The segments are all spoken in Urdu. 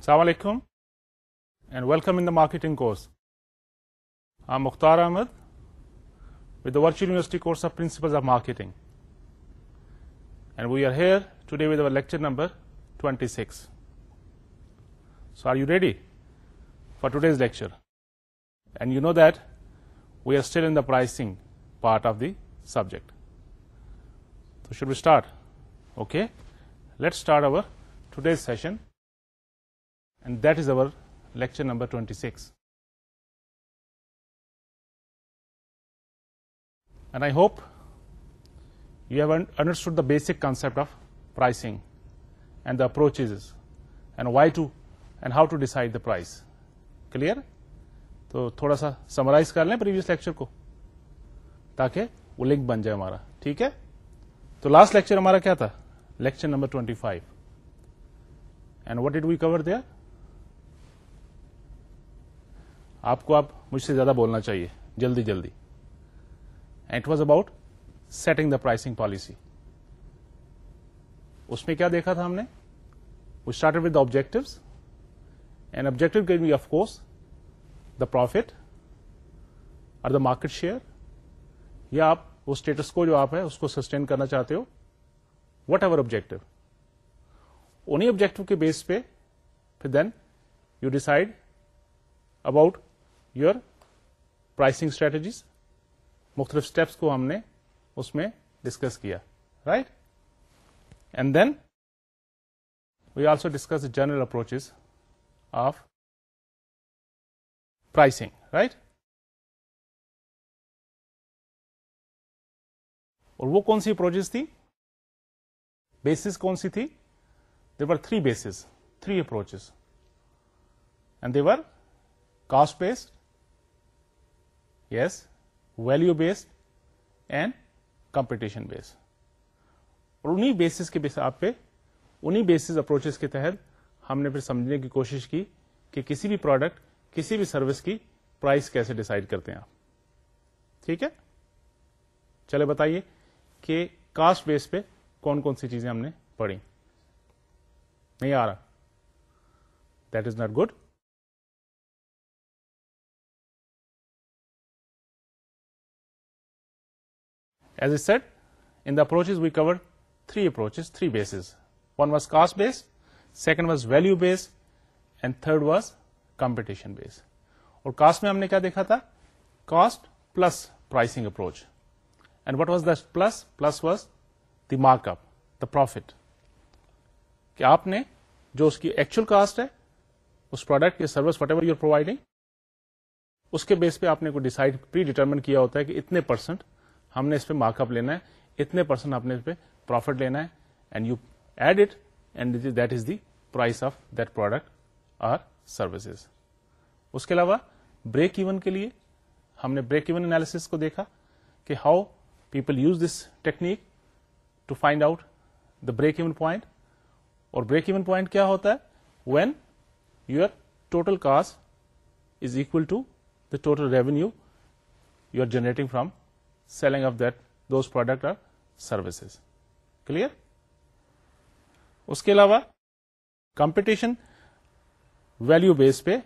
السلام علیکم and welcome in the marketing course I Mukhtar Ahmad with the Virtual University course of principle of marketing and we are here today lecture number twenty six so are you ready for today's lecture and you know that we are still in the pricing part of the subject تو should be start okay let start over today's session this our lecture number twenty six and I hope you have understood basic concept of pricing and the approach and why to and how to decide the price clear تو تھوڑا سا سمرائز کر لیں پریویس لیکچر کو تاکہ وہ لنک بن جائے ہمارا ٹھیک ہے تو لاسٹ لیکچر ہمارا کیا تھا lecture number twenty five and what it we cover there آپ کو آپ مجھ سے زیادہ بولنا چاہیے جلدی جلدی and it was about setting the pricing policy اس میں کیا دیکھا تھا ہم نے we start with objective and objective can be of course the profit اور دا مارکیٹ شیئر یا آپ وہ اسٹیٹس کو جو آپ ہے اس کو سسٹین کرنا چاہتے ہو وٹ ایور آبجیکٹو انہیں آبجیکٹو کے بیس پہ پھر then you decide about your pricing strategies مختلف اسٹیپس کو ہم نے اس میں ڈسکس کیا right and then we also discuss general approach of pricing right اور وہ کون سی اپروچ تھی بیسس کون سی تھی there were three bases three approach and there were cost based value based and competition اور انہیں بیسس کے آپ پہ انہیں بیسس اپروچز کے تحت ہم نے پھر سمجھنے کی کوشش کی کہ کسی بھی پروڈکٹ کسی بھی سروس کی پرائز کیسے ڈسائڈ کرتے ہیں آپ ٹھیک ہے چلے بتائیے کہ کاسٹ بیس پہ کون کون سی چیزیں ہم نے پڑھی نہیں آ رہا that is not good set in the approach we cover three approach three bases one was cost base second was value base and third was competition base اور کاسٹ میں ہم نے کیا دیکھا تھا cost plus pricing approach and what was the plus plus was the mark up the profit کہ آپ نے جو اس کی ایکچوئل کاسٹ ہے اس پروڈکٹ کی service whatever you are providing اس کے بیس پہ آپ نے کو ڈیسائڈ پری ڈیٹرمن کیا ہوتا ہے کہ اتنے پرسنٹ ہم نے اس پہ مارک اپ لینا ہے اتنے پرسینٹ آپ نے اس پہ پروفٹ لینا ہے and you add it and that is the price of that product or services اس کے علاوہ بریک ایون کے لیے ہم نے بریک ایون اینالس کو دیکھا کہ how people use this technique to find out the break even point اور بریک ایون پوائنٹ کیا ہوتا ہے when your total cost is equal to the total revenue you are generating from selling of that those product or services clear اس کے علاوہ کمپٹیشن ویلو بیس پہ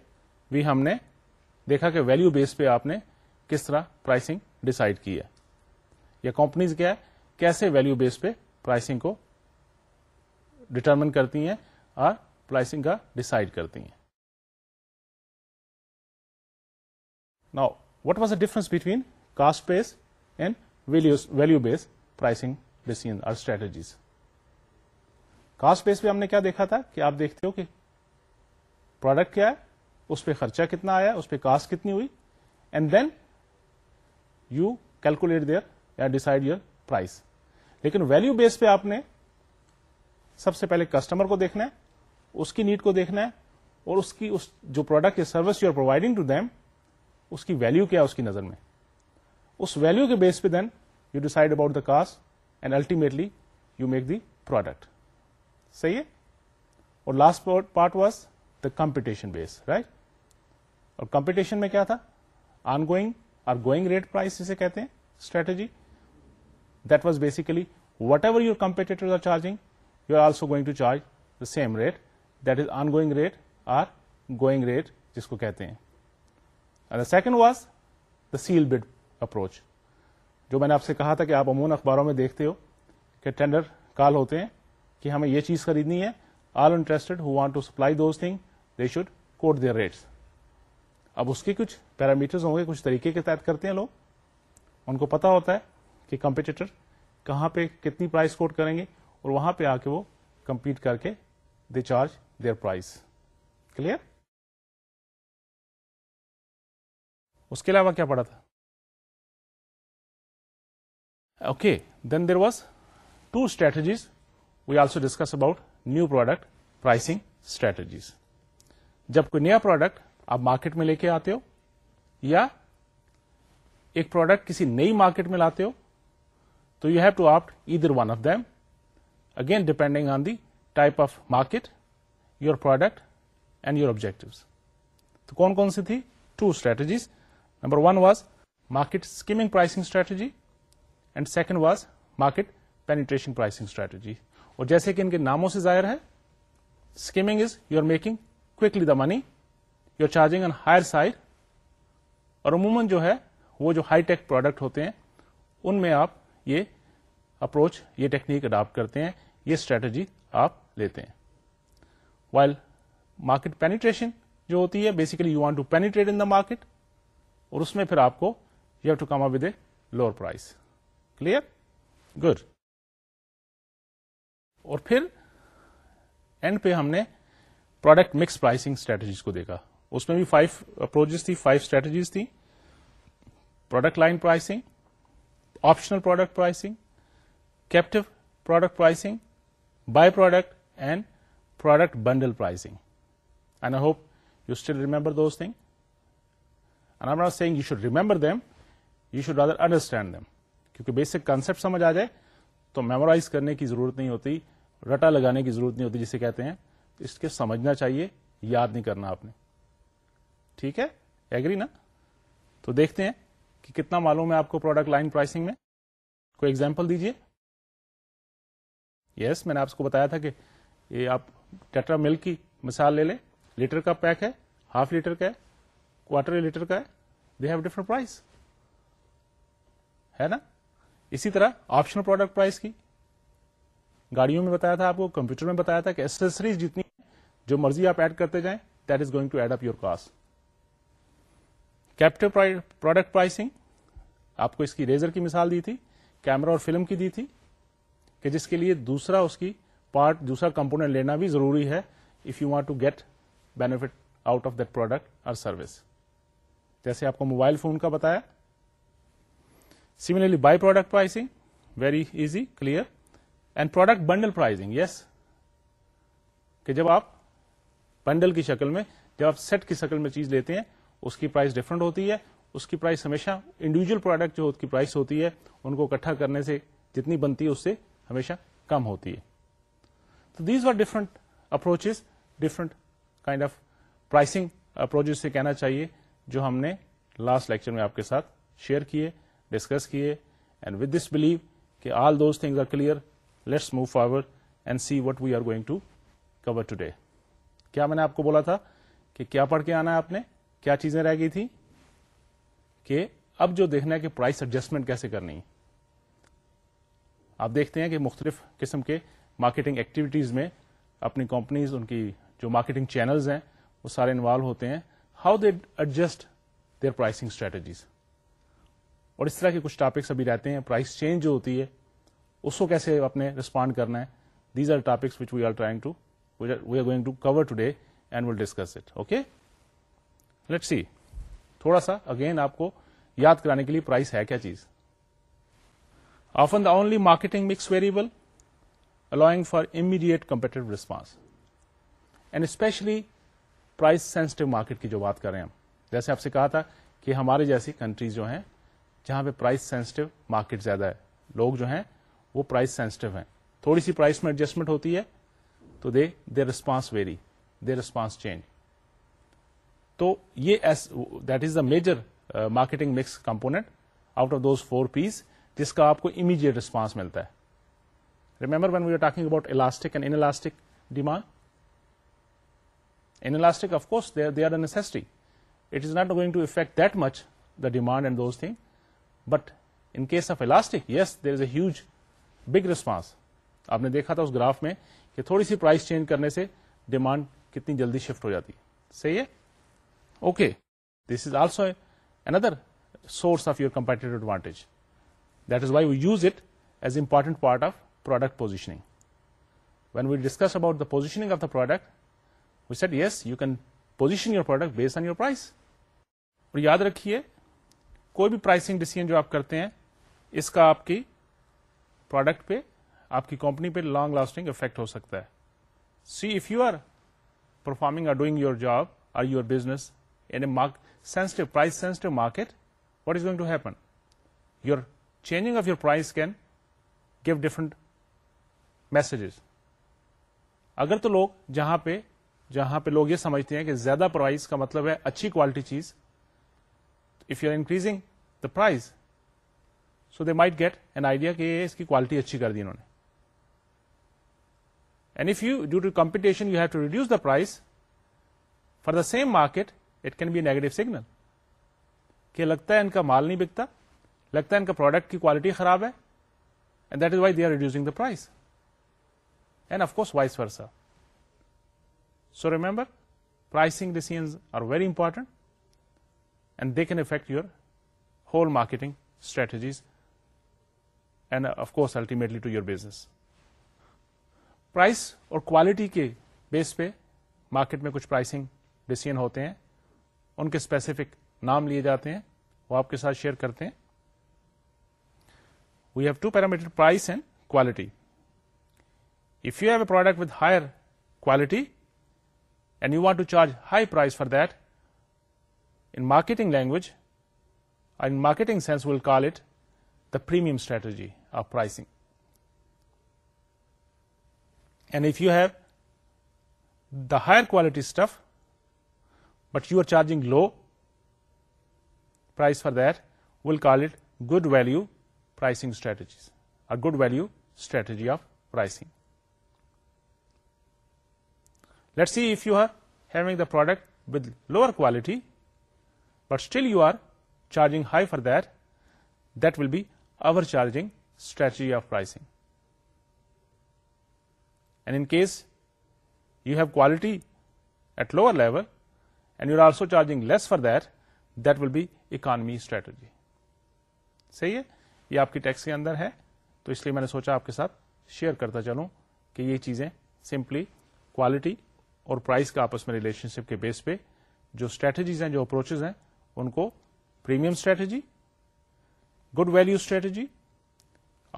بھی ہم نے دیکھا کہ ویلو بیس پہ آپ نے کس طرح پرائسنگ ڈسائڈ کی ہے یا کمپنیز کیا ہے کیسے ویلو بیس پہ پرائسنگ کو ڈٹرمن کرتی ہیں اور پرائسنگ کا ڈسائڈ کرتی ہیں نا what was the difference between cost base and value value base pricing design strategies cost base پہ ہم نے کیا دیکھا تھا کہ آپ دیکھتے ہو کہ پروڈکٹ کیا ہے اس پہ خرچہ کتنا آیا اس پہ کاسٹ کتنی ہوئی and then you calculate there یا ڈیسائڈ یور پرائس لیکن ویلو بیس پہ آپ نے سب سے پہلے کسٹمر کو دیکھنا ہے اس کی نیڈ کو دیکھنا ہے اور اس کی اس جو پروڈکٹ یا service you are providing to them اس کی ویلو کیا اس کی نظر میں اس ویلو کے بیس پہ then you decide about the cost and ultimately you make the product صحیح ہے اور last part was the competition base right اور کمپٹیشن میں کیا تھا ongoing or going rate price جسے کہتے ہیں strategy that was basically whatever your competitor are charging you are also going to charge the same rate that is ongoing rate or going rate جس کو کہتے ہیں second was the seal bid approach جو میں نے آپ سے کہا تھا کہ آپ عموماً اخباروں میں دیکھتے ہو کہ ٹینڈر کال ہوتے ہیں کہ ہمیں یہ چیز خریدنی ہے all interested who want to supply those thing they should quote their rates اب اس کے کچھ پیرامیٹرز ہوں گے کچھ طریقے کے تحت کرتے ہیں لوگ ان کو پتا ہوتا ہے کہ کمپیٹیٹر کہاں پہ کتنی پرائز کوٹ کریں گے اور وہاں پہ آ کے وہ کمپیٹ کر کے they charge their price clear اس کے علاوہ کیا پڑا تھا okay then there was two strategies we also discuss about new product pricing strategies جب کوئی نیا پروڈکٹ آپ مارکیٹ میں لے کے آتے ہو یا ایک پروڈکٹ کسی نئی مارکیٹ میں لاتے ہو تو you have to opt a one of them again depending on the type of market your product and your objectives تو کون کون سی تھی two strategies number one was market skimming pricing strategy and second was market penetration pricing strategy اور جیسے کہ ان کے ناموں سے ظاہر ہے skimming is you are making killing the money you are charging on higher side اور عموماً جو ہے وہ جو ہائی ٹیک پروڈکٹ ہوتے ہیں ان میں آپ یہ اپروچ یہ ٹیکنیک اڈاپٹ کرتے ہیں یہ اسٹریٹجی آپ لیتے ہیں وائل مارکیٹ پینیٹریشن جو ہوتی ہے basically you want to penetrate in the market اور اس میں پھر آپ کو you have to come up with a lower price clear good اور پھر اینڈ پہ ہم نے پروڈکٹ مکس پرائسنگ اسٹریٹجیز کو دیکھا اس میں بھی فائیو اپروچ تھی فائیو اسٹریٹجیز تھی product line pricing optional product pricing captive product pricing by product and product bundle pricing and I hope you still remember those thing and I not say you should remember them you should rather understand them کیونکہ بیسک کانسیپٹ سمجھ آ جائے تو میمورائز کرنے کی ضرورت نہیں ہوتی رٹا لگانے کی ضرورت نہیں ہوتی جسے کہتے ہیں اس کے سمجھنا چاہیے یاد نہیں کرنا آپ نے ٹھیک ہے ایگری نا تو دیکھتے ہیں کہ کتنا معلوم ہے آپ کو پروڈکٹ لائن پرائسنگ میں کوئی ایگزامپل دیجیے یس yes, میں نے آپ کو بتایا تھا کہ یہ آپ ٹیٹرا ملک کی مثال لے لیں لیٹر کا پیک ہے ہاف لیٹر کا ہے کوارٹر لیٹر کا ہے دے ہیو ڈفرنٹ پرائز ہے نا اسی طرح آپشنل پروڈکٹ پرائز کی گاڑیوں میں بتایا تھا آپ کو کمپیوٹر میں بتایا تھا کہ ایسریز جتنی جو مرضی آپ ایڈ کرتے جائیں that is going to add up your cost captive product pricing آپ کو اس کی ریزر کی مثال دی تھی کیمرا اور فلم کی دی تھی کہ جس کے لیے دوسرا اس کی پارٹ دوسرا کمپونیٹ لینا بھی ضروری ہے if you want to get benefit out of that product اور سروس جیسے آپ کو موبائل فون کا بتایا similarly by product pricing very easy clear and product bundle pricing yes کہ جب آپ بنڈل کی شکل میں جب آپ سیٹ کی شکل میں چیز لیتے ہیں اس کی پرائز ڈفرنٹ ہوتی ہے اس کی پرائز ہمیشہ انڈیویجل پروڈکٹ جو اس کی پرائز ہوتی ہے ان کو اکٹھا کرنے سے جتنی بنتی ہے اس سے ہمیشہ کم ہوتی ہے تو these are different approach different kind of pricing approach سے کہنا چاہیے جو ہم نے لاسٹ لیکچر میں آپ کے ساتھ شیئر کیے ڈسکس کیے اینڈ ود دس بلیو کہ all those things are clear let's move forward and see what we are going to cover today کیا میں نے آپ کو بولا تھا کہ کیا پڑھ کے آنا ہے آپ نے کیا چیزیں رہ گئی تھی کہ اب جو دیکھنا ہے کہ پرائس ایڈجسٹمنٹ کیسے کرنی آپ دیکھتے ہیں کہ مختلف قسم کے مارکیٹنگ ایکٹیویٹیز میں اپنی کمپنیز ان کی جو مارکیٹنگ چینلز ہیں وہ سارے انوالو ہوتے ہیں how they adjust their pricing strategies اور اس طرح کے کچھ ٹاپکس ابھی رہتے ہیں پرائز چینج جو ہوتی ہے اس کو کیسے ریسپونڈ کرنا ہے these are topics which we are trying to we are going to cover today and will discuss it okay let see تھوڑا سا اگین آپ کو یاد کرانے کے لیے پرائس ہے کیا چیز often the only marketing mix variable allowing for immediate competitive response and especially price sensitive market کی جو بات کر رہے ہیں ہم جیسے آپ سے کہا تھا کہ ہمارے جیسی کنٹریز جو ہیں جہاں پہ پرائز سینسٹو مارکیٹ زیادہ ہے لوگ جو ہیں وہ پرائز سینسٹو ہیں تھوڑی سی پرائز میں ایڈجسٹمنٹ ہوتی ہے تو they they response very they response change تو یہ as that is the major marketing mix component out of those four Ps جس کا آپ کو امیجیٹ ریسپانس ملتا ہے remember when we are talking about elastic and inelastic demand inelastic of course they are necessity it is not going to affect that much the demand and those thing but in case of elastic yes there is a huge big response آپ نے دیکھا تھا اس گراف میں کہ تھوڑی سی پرائز چینج کرنے سے ڈیمانڈ کتنی جلدی شفٹ ہو جاتی صحیح ہے okay this is also another source of your competitive advantage that is why we use it as important part of product positioning when we discuss about the positioning of the product we set yes you can position your product base on your price اور یاد رکھیے کوئی بھی پرائسنگ ڈیسیزن جو آپ کرتے ہیں اس کا آپ کی پروڈکٹ پہ آپ کی کمپنی پہ لانگ لاسٹنگ افیکٹ ہو سکتا ہے see if you are performing or doing your job or your business sensitive price sensitive market what is going to happen your changing of your price can give different messages اگر تو لوگ جہاں پہ جہاں پہ لوگ یہ سمجھتے ہیں کہ زیادہ پرائز کا مطلب ہے اچھی کوالٹی چیز if you are increasing the price so they might get an idea کہ اس کی کوالٹی اچھی کر دی انہوں نے price for the same market it can be negative signal کہ لگتا ہے ان کا مال نہیں بکتا لگتا ہے ان کا پروڈکٹ کی کوالٹی خراب ہے price and of course vice versa so remember pricing decisions are very important they can affect your whole marketing strategies and of course ultimately to your business price اور کوالٹی کے بیس پہ مارکیٹ میں کچھ پرائسنگ ڈسیزن ہوتے ہیں ان کے اسپیسیفک نام لیے جاتے ہیں وہ آپ کے ساتھ شیئر کرتے ہیں we have two parameter price and quality if you have a product with higher quality and you want to charge high price for that In marketing language, or in marketing sense, we'll call it the premium strategy of pricing. And if you have the higher quality stuff, but you are charging low price for that, we'll call it good value pricing strategies, a good value strategy of pricing. Let's see if you are having the product with lower quality still you are charging high for that that will be over charging strategy of price and in case you have quality at lower level and you are also charging less for that that will be economy strategy صحیح ہے یہ آپ کی ٹیکس کے اندر ہے تو اس لیے میں نے سوچا آپ کے ساتھ شیئر کرتا چلوں کہ یہ چیزیں سمپلی کوالٹی اور پرائز کا آپس میں ریلیشنشپ کے بیس پہ جو اسٹریٹجیز ہیں جو اپروچیز ہیں ان کو premium strategy good value strategy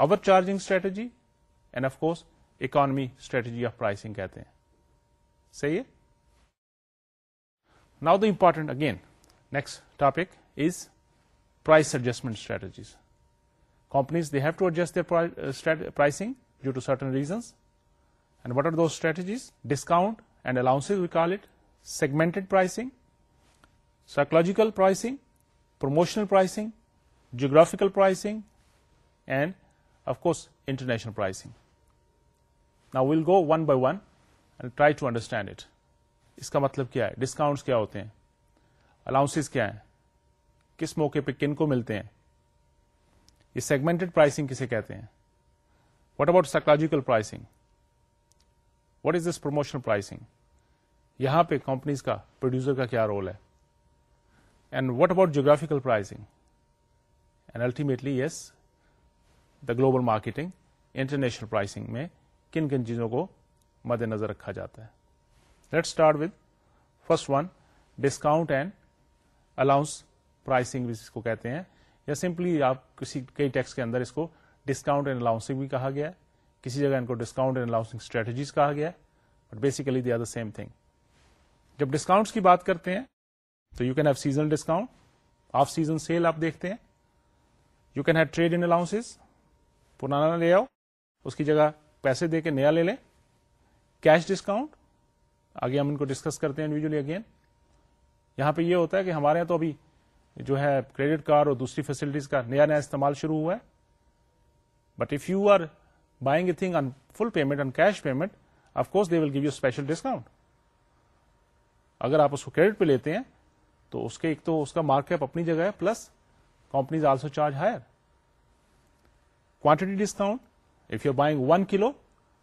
over charging strategy and of course economy strategy of pricing کہتے ہیں صحیح ہے now the important again next topic is price adjustment strategies companies they have to adjust pricing due to certain reasons and what are those strategies discount and allowance we call it segmented pricing psychological pricing promotional pricing geographical pricing and course international pricing نا we'll go one by one and try to understand it اس کا مطلب کیا ہے ڈسکاؤنٹس کیا ہوتے ہیں الاؤنسز کیا ہیں کس موقع پہ کن کو ملتے ہیں یہ سیگمنٹڈ پرائسنگ کسے کہتے ہیں what about psychological pricing what is this promotional pricing یہاں پہ کمپنیز کا پروڈیوسر کا کیا رول ہے and what about geographical pricing and ultimately yes the global marketing international pricing میں کن کن چیزوں کو مد نظر رکھا جاتا ہے let start with first one discount and allowance pricing جس کو کہتے ہیں یا سمپلی آپ کسی کئی ٹیکس کے اندر اس کو ڈسکاؤنٹ اینڈ الاؤنسنگ بھی کہا گیا ہے کسی جگہ ان کو ڈسکاؤنٹ اینڈ الاؤنسنگ اسٹریٹجیز کہا گیا ہے but basically they are the same thing جب ڈسکاؤنٹس کی بات کرتے ہیں you can have seasonal discount off season sale آپ دیکھتے ہیں you can have trade in allowance پرانا نہ لے آؤ اس کی جگہ پیسے دے کے نیا لے لیں کیش ڈسکاؤنٹ آگے ہم ان کو ڈسکس کرتے ہیں انڈیویجلی اگین یہاں پہ یہ ہوتا ہے کہ ہمارے یہاں تو ابھی جو ہے کریڈٹ کارڈ اور دوسری فیسلٹیز کا نیا نیا استعمال شروع ہوا ہے but if you are buying a thing on full payment on cash payment of course they will give you special discount اگر آپ اس کو کریڈٹ پہ لیتے ہیں تو اس کے ایک تو اس کا مارک اپ اپنی جگہ ہے plus companies also charge higher quantity discount if you are buying one kilo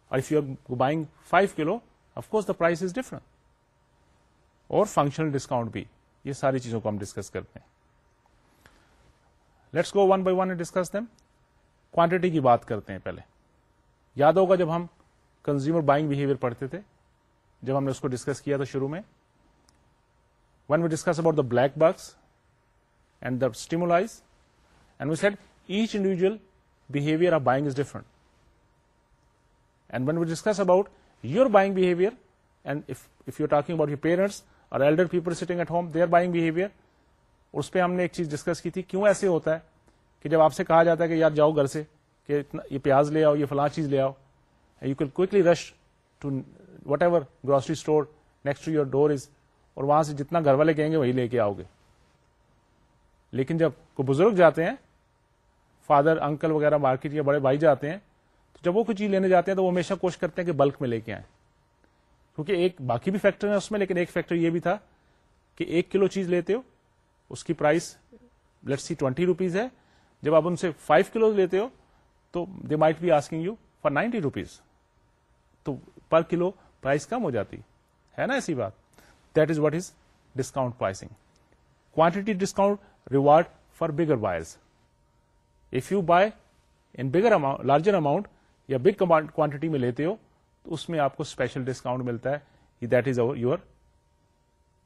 اور if you are buying five kilo course the price is different اور فنکشنل ڈسکاؤنٹ بھی یہ ساری چیزوں کو ہم ڈسکس کرتے ہیں let's go one by one discuss them quantity کی بات کرتے ہیں پہلے یاد ہوگا جب ہم کنزیومر بائنگ بہیویئر پڑھتے تھے جب ہم نے اس کو ڈسکس کیا تھا شروع میں one we discuss about the black box and the stimuli was said each individual behaviour parents اور elder people sitting at home their buying behaviour اس پہ ہم نے ایک چیز ڈسکس کی تھی کیوں ایسے ہوتا ہے کہ جب آپ سے کہا جاتا ہے کہ یار جاؤ گھر سے کہ پیاز لے آؤ یہ فلاں چیز لے آؤ یو کیل کوش to whatever grocery store next your door is اور وہاں سے جتنا گھر والے کہیں گے وہی لے کے آؤ گے لیکن جب کوئی بزرگ جاتے ہیں فادر انکل وغیرہ مارکیٹ یا بڑے بھائی جاتے ہیں تو جب وہ کوئی چیز لینے جاتے ہیں تو وہ ہمیشہ کوشش کرتے ہیں کہ بلک میں لے کے آئیں کیونکہ ایک باقی بھی فیکٹر ہے اس میں لیکن ایک فیکٹر یہ بھی تھا کہ ایک کلو چیز لیتے ہو اس کی price let say twenty rupees ہے جب آپ ان سے فائیو کلو لیتے ہو تو they might be asking you for ninety rupees تو پر کلو پرائز کم ہو جاتی ہے نا ایسی بات that is what is discount pricing quantity discount reward for bigger buyer if you buy in bigger larger amount یا بگ کوانٹٹی میں لیتے ہو تو اس میں آپ کو اسپیشل ڈسکاؤنٹ ملتا ہے that is over your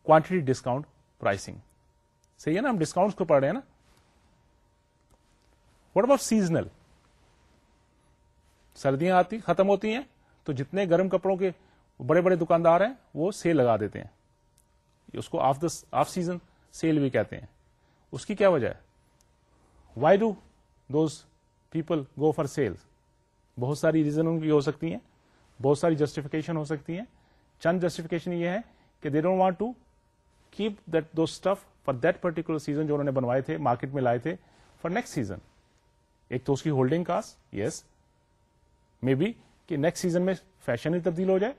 quantity discount pricing صحیح ہے نا ہم ڈسکاؤنٹ کو پڑھ رہے ہیں نا واٹ اباؤٹ سیزنل سردیاں آتی ختم ہوتی ہیں تو جتنے گرم کپڑوں کے بڑے بڑے دکاندار ہیں وہ سیل لگا دیتے ہیں اس کو off the off season sale بھی کہتے ہیں اس کی کیا وجہ ہے why do those people go for sale بہت ساری ریزن ان کی ہو سکتی ہیں بہت ساری جسٹیفکیشن ہو سکتی ہیں چند جسٹیفکیشن یہ ہے کہ they don't want to keep that though stuff for that particular season جو انہوں نے بنوائے تھے مارکیٹ میں لائے تھے فار نیکسٹ سیزن ایک تو اس کی holding cost yes maybe کہ نیکسٹ سیزن میں فیشن ہی تبدیل ہو جائے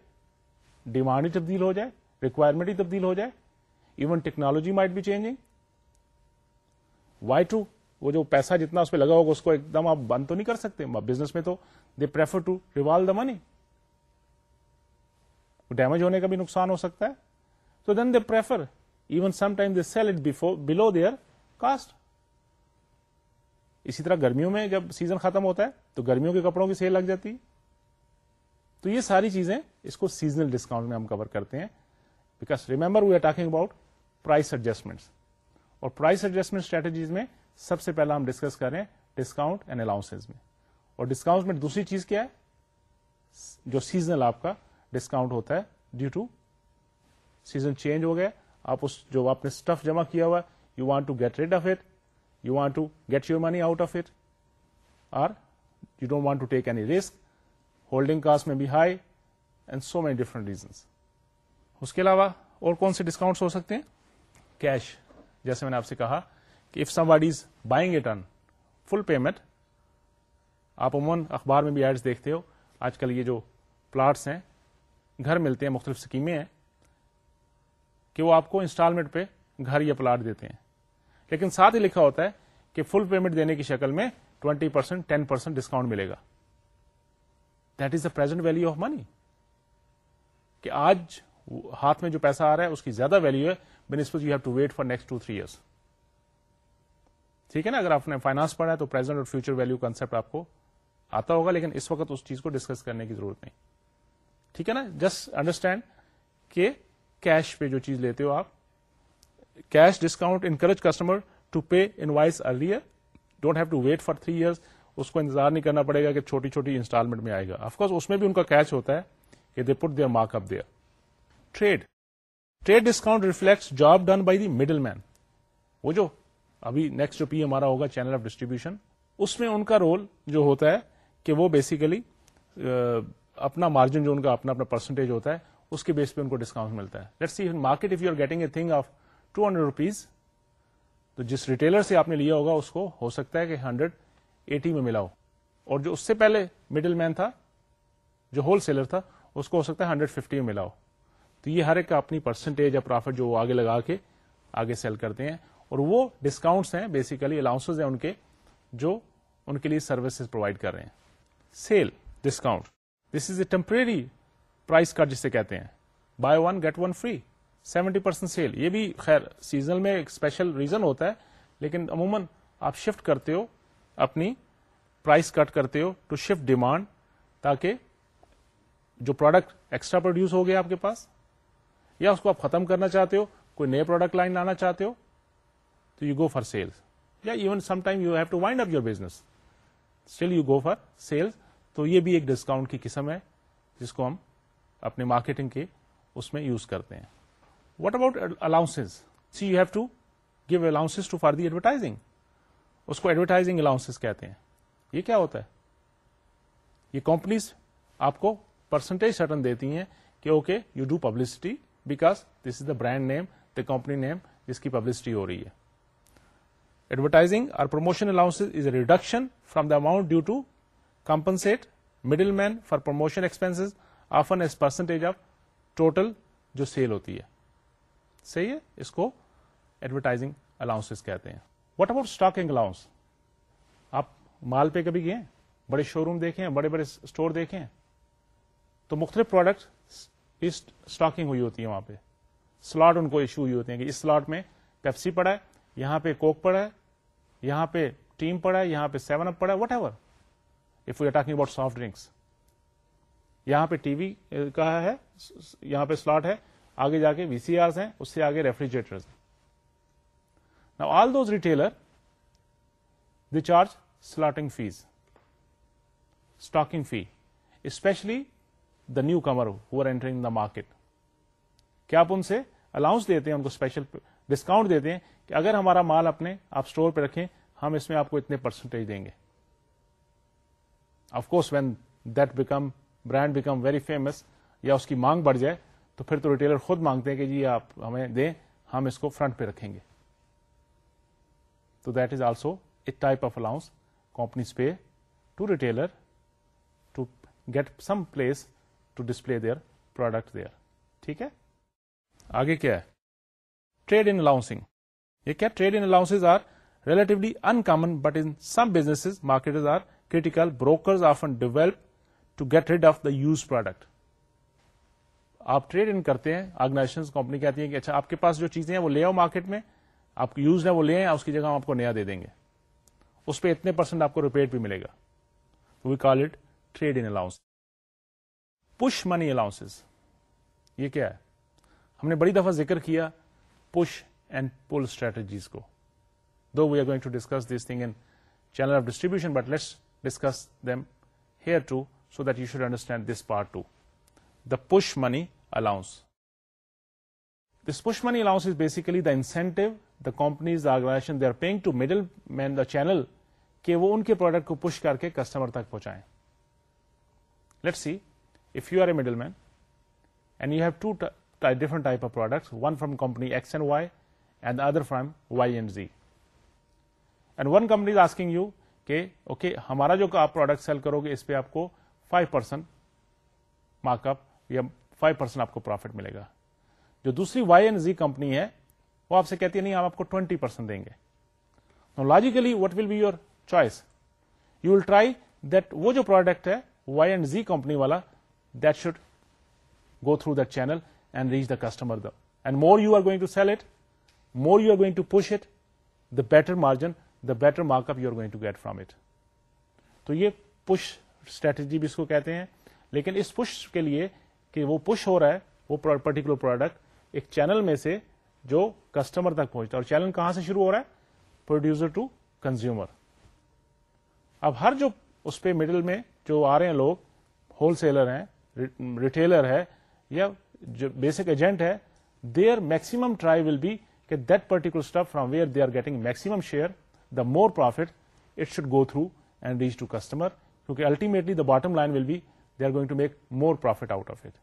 ڈیمانڈ ہی تبدیل ہو جائے ریکوائرمنٹ ہی تبدیل ہو جائے ایون ٹیکنالوجی مائٹ بھی چینجنگ وائی ٹو وہ جو پیسہ جتنا اس پہ لگا ہوگا اس کو ایک دم آپ بند تو نہیں کر سکتے بزنس میں تو they prefer to the money damage ہونے کا بھی نقصان ہو سکتا ہے تو then they prefer even some time they sell it below their cost اسی طرح گرمیوں میں جب سیزن ختم ہوتا ہے تو گرمیوں کے کپڑوں کی سیل لگ جاتی تو یہ ساری چیزیں اس کو سیزنل ڈسکاؤنٹ میں ہم کور کرتے ہیں because remember we are talking about price adjustment اور پرائس ایڈجسٹمنٹ اسٹریٹجیز میں سب سے پہلے ہم ڈسکس کر رہے ہیں ڈسکاؤنٹ اینڈ الاؤنس میں اور ڈسکاؤنٹ میں دوسری چیز کیا ہے جو سیزنل آپ کا ڈسکاؤنٹ ہوتا ہے ڈیو ٹو سیزن چینج ہو گیا آپ اس جو آپ نے اسٹف جمع کیا ہوا you want to get rid of it you want to get your money out of it or you don't want to take any risk holding cost میں be high and so many different reasons اس کے علاوہ اور کون سے ڈسکاؤنٹ ہو سکتے ہیں کیش جیسے میں نے آپ سے کہا کہ if some what is buying a turn full payment آپ عموماً اخبار میں بھی ایڈس دیکھتے ہو آج کل یہ جو پلاٹس ہیں گھر ملتے ہیں مختلف اسکیمیں ہیں کہ وہ آپ کو انسٹالمنٹ پہ گھر یا پلاٹ دیتے ہیں لیکن ساتھ ہی لکھا ہوتا ہے کہ فل پیمنٹ دینے کی شکل میں twenty percent ten percent discount ملے گا that is the present value of money کہ آج ہاتھ میں جو پیسہ آ رہا ہے اس کی زیادہ ویلو ہے بنسپت you have to wait for next two three years ٹھیک ہے نا اگر آپ نے فائنانس پڑھا ہے تو پرزینٹ اور فیوچر ویلو کانسپٹ آپ کو آتا ہوگا لیکن اس وقت اس چیز کو ڈسکس کرنے کی ضرورت نہیں ٹھیک ہے نا جسٹ انڈرسٹینڈ کہ کیش پہ جو چیز لیتے ہو آپ cash discount encourage customer to pay invoice early don't have to wait for three years اس کو انتظار نہیں کرنا پڑے گا کہ چھوٹی چھوٹی انسٹالمنٹ میں آئے گا آفکورس اس میں بھی ان کا کیش ہوتا ہے کہ they put their mark up their trade trade discount reflects job done by the middleman وہ جو ابھی نیکسٹ جو پی ہمارا ہوگا چینل آف ڈسٹریبیوشن اس میں ان کا رول جو ہوتا ہے کہ وہ بیسیکلی اپنا مارجن جو ان کا اپنا اپنا پرسنٹیج ہوتا ہے اس کے بیس پہ ان کو ڈسکاؤنٹ ملتا ہے let say market if you are getting a thing of two hundred rupees تو جس ریٹیلر سے آپ نے لیا ہوگا اس کو ہو سکتا ہے کہ ہنڈریڈ ایٹی میں ملا ہو اور جو اس سے پہلے مڈل مین تھا جو ہول سیلر تھا اس کو ہو سکتا ہے ہنڈریڈ ففٹی میں ملا ہو تو یہ ہر ایک اپنی پرسنٹیج یا پروفٹ جو آگے لگا کے آگے سیل کرتے ہیں اور وہ ڈسکاؤنٹس ہیں بیسیکلی الاؤنس ہیں ان کے جو ان کے لیے سروسز پرووائڈ کر رہے ہیں sale discount this is a temporary price cut جسے کہتے ہیں buy one get one free seventy percent sale یہ بھی خیر سیزنل میں ایک اسپیشل ریزن ہوتا ہے لیکن عموماً آپ شفٹ کرتے ہو اپنی پرائز کٹ کرتے ہو ٹو شفٹ ڈیمانڈ تاکہ جو پروڈکٹ ایکسٹرا پروڈیوس ہو گیا آپ کے پاس یا اس کو آپ ختم کرنا چاہتے ہو کوئی نئے پروڈکٹ لائن لانا چاہتے ہو تو یو گو فار سیلس یا even some time you have to wind up your business still you go for sales تو یہ بھی ایک ڈسکاؤنٹ کی قسم ہے جس کو ہم اپنے مارکیٹنگ کے اس میں یوز کرتے ہیں what about allowances see you have to give allowance to for the advertising اس کو ایڈورٹائزنگ الاؤنس کہتے ہیں یہ کیا ہوتا ہے یہ کمپنیز آپ کو پرسنٹیج سٹن دیتی ہیں کہ okay you do publicity because this is the brand name the company name جس کی پبلسٹی ہو رہی ہے ایڈورٹائزنگ اور promotion allowance is a reduction from the amount due to compensate middleman for promotion expense often as percentage of total جو سیل ہوتی ہے صحیح ہے اس کو ایڈورٹائزنگ الاؤنس کہتے ہیں واٹ اباؤٹ اسٹاکنگ الاؤنس آپ مال پہ کبھی گئے بڑے شو روم دیکھے ہیں بڑے بڑے اسٹور دیکھے ہیں تو مختلف پروڈکٹ اسٹاکنگ ہوئی ہوتی ہے وہاں پہ سلاٹ ان کو ایشو ہوئی ہوتے ہیں کہ اس سلاٹ میں پیپسی پڑا ہے یہاں پہ کوک پڑا ہے یہاں پہ ٹیم پڑا ہے یہاں پہ سیون اپ پڑا ہے whatever if you are talking about soft drinks یہاں پہ ٹی وی کا ہے یہاں پہ سلاٹ ہے آگے جا کے وی سی آر ہیں اس سے آگے refrigerator all those retailer the charge slotting fee stocking fee especially the newcomer who entering the market کیا آپ ان سے الاؤنس دیتے ہیں ان کو اسپیشل ڈسکاؤنٹ دیتے ہیں کہ اگر ہمارا مال اپنے آپ اسٹور پہ رکھیں ہم اس میں آپ کو اتنے پرسنٹیج دیں گے of course when that become brand become very famous یا اس کی مانگ بڑھ جائے تو پھر تو ریٹیلر خود مانگتے ہیں کہ جی آپ ہمیں دیں ہم اس کو فرنٹ پہ رکھیں گے تو that is also a type of allowance companies pay to retailer to get some place to display their product there ٹھیک ہے آگے کیا ہے ٹریڈ ان ان الاؤنسنگ یہ کیا trade relatively uncommon but in some business markets are critical brokers of and develop to get rid of the use product آپ ٹریڈ ان کرتے ہیں آرگنائزیشن کمپنی کہتی ہیں کہ اچھا آپ کے پاس جو چیزیں ہیں وہ لے آؤ مارکیٹ میں آپ یوز ہے وہ لے اس کی جگہ ہم آپ کو نیا دے دیں گے اس پہ اتنے پرسینٹ آپ کو ریپیٹ بھی ملے گا we call it trade in allowance push money allowance یہ کیا ہے ہم نے بڑی دفعہ ذکر کیا پش اینڈ پول اسٹریٹجیز کو though we are going to discuss this thing channel of distribution but let's discuss them that you should understand this part to the push money allowance this push money allowance is basically the incentive the companies organization they are paying to middleman the channel کہ وہ ان کے پروڈکٹ کو پش کر کے کسٹمر تک پہنچائیں let say middleman and you have two different type of product one from company X and Y and other from Y and Z one companies asking you کہ اوکے ہمارا جو آپ پروڈکٹ سیل کرو گے اس پہ آپ کو فائیو پرسینٹ مارک اپ یا فائیو پرسینٹ آپ کو پروفٹ ملے گا جو دوسری وائی اینڈ زی کمپنی ہے وہ آپ سے کہتی ہے نہیں ہم آپ کو ٹوینٹی پرسینٹ دیں گے logically what will be your choice you will try that وہ جو پروڈکٹ ہے وائی اینڈ زی کمپنی والا د ش go through the channel and reach the customer and more you are گوئگ to sell it more you are going to push it the better margin the better mark up you are going to get from it تو یہ پوش اسٹریٹجی بھی اس کو کہتے ہیں لیکن اس پش کے لیے کہ وہ پش ہو رہا ہے وہ پرٹیکولر پروڈکٹ ایک چینل میں سے جو کسٹمر تک پہنچتا ہے اور چینل کہاں سے شروع ہو رہا ہے پروڈیوسر ٹو کنزیومر اب ہر جو اس پہ مڈل میں جو آ رہے ہیں لوگ ہول سیلر ہیں ریٹیلر ہے یا جو بیسک ایجنٹ ہے their maximum try will be کہ that particular from where they are getting maximum share the more profit go through and reach to customer کیونکہ ultimately the bottom line will be they are going to make more profit out of it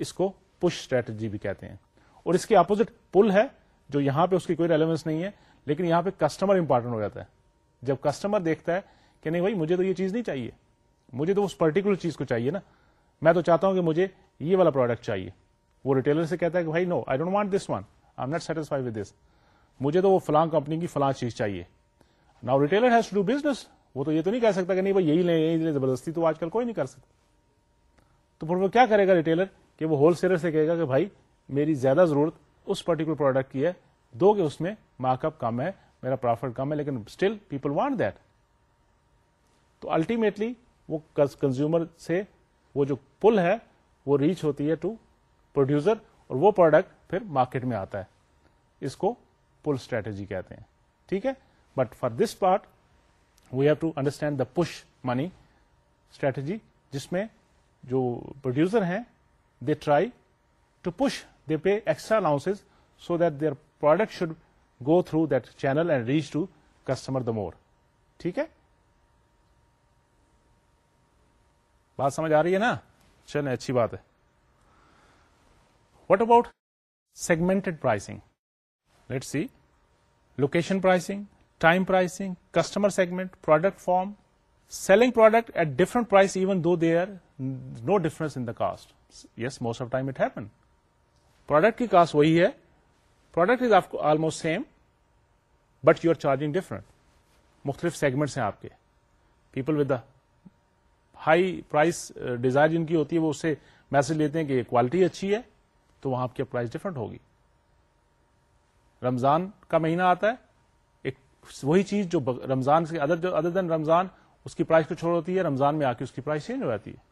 اس کو پش اسٹریٹجی بھی کہتے ہیں اور اس کے اپوزٹ پل ہے جو یہاں پہ اس کی کوئی ریلیونس نہیں ہے لیکن یہاں پہ کسٹمر امپورٹنٹ ہو جاتا ہے جب کسٹمر دیکھتا ہے کہ نہیں بھائی مجھے تو یہ چیز نہیں چاہیے مجھے تو اس پرٹیکولر چیز کو چاہیے نا میں تو چاہتا ہوں کہ مجھے یہ والا پروڈکٹ چاہیے وہ ریٹیلر سے کہتا ہے کہ بھائی no I I don't want this this one am not satisfied with مجھے تو وہ فلاں کمپنی کی فلاں چیز چاہیے نا ریٹیلر ہیز ڈو بزنس وہ تو یہ تو نہیں کہہ سکتا کہ نہیں بھائی یہی لیں یہی لیں زبردستی تو آج کل کوئی نہیں کر سکتا تو پھر وہ کیا کرے گا ریٹیلر کہ وہ ہول سیلر سے کہے گا کہ بھائی میری زیادہ ضرورت اس پرٹیکولر پروڈکٹ کی ہے دو کہ اس میں مارک اپ کم ہے میرا پروفٹ کم ہے لیکن اسٹل پیپل وانٹ دیٹ تو الٹیمیٹلی وہ کنزیومر سے وہ جو پل ہے وہ ریچ ہوتی ہے ٹو پروڈیوسر اور وہ پروڈکٹ پھر مارکیٹ میں آتا ہے اس کو پل اسٹریٹجی کہتے ہیں ٹھیک ہے but for this part we have to understand the push money strategy جس میں جو پروڈیوسر ہیں they try to push they pay extra so that their product should go through that channel and reach to customer the more ٹھیک ہے بات سمجھ آ رہی ہے نا چلیں اچھی بات ہے what about segment pricing let see location pricing time pricing customer segment product form selling product at different price even though they are no difference in the cost yes most of time it happen product کی کاسٹ وہی ہے پروڈکٹ از آپ کو almost same but you are charging different مختلف سیگمنٹس ہیں آپ کے people with the high price desire جن کی ہوتی ہے وہ اسے میسج لیتے ہیں کہ کوالٹی اچھی ہے تو وہاں آپ کی پرائز ڈفرنٹ ہوگی رمضان کا مہینہ آتا ہے ایک وہی چیز جو رمضان سے ادر ادر جو رمضان اس کی پرائز کو چھوڑ ہوتی ہے رمضان میں آ کے اس کی پرائز چینج ہو جاتی ہے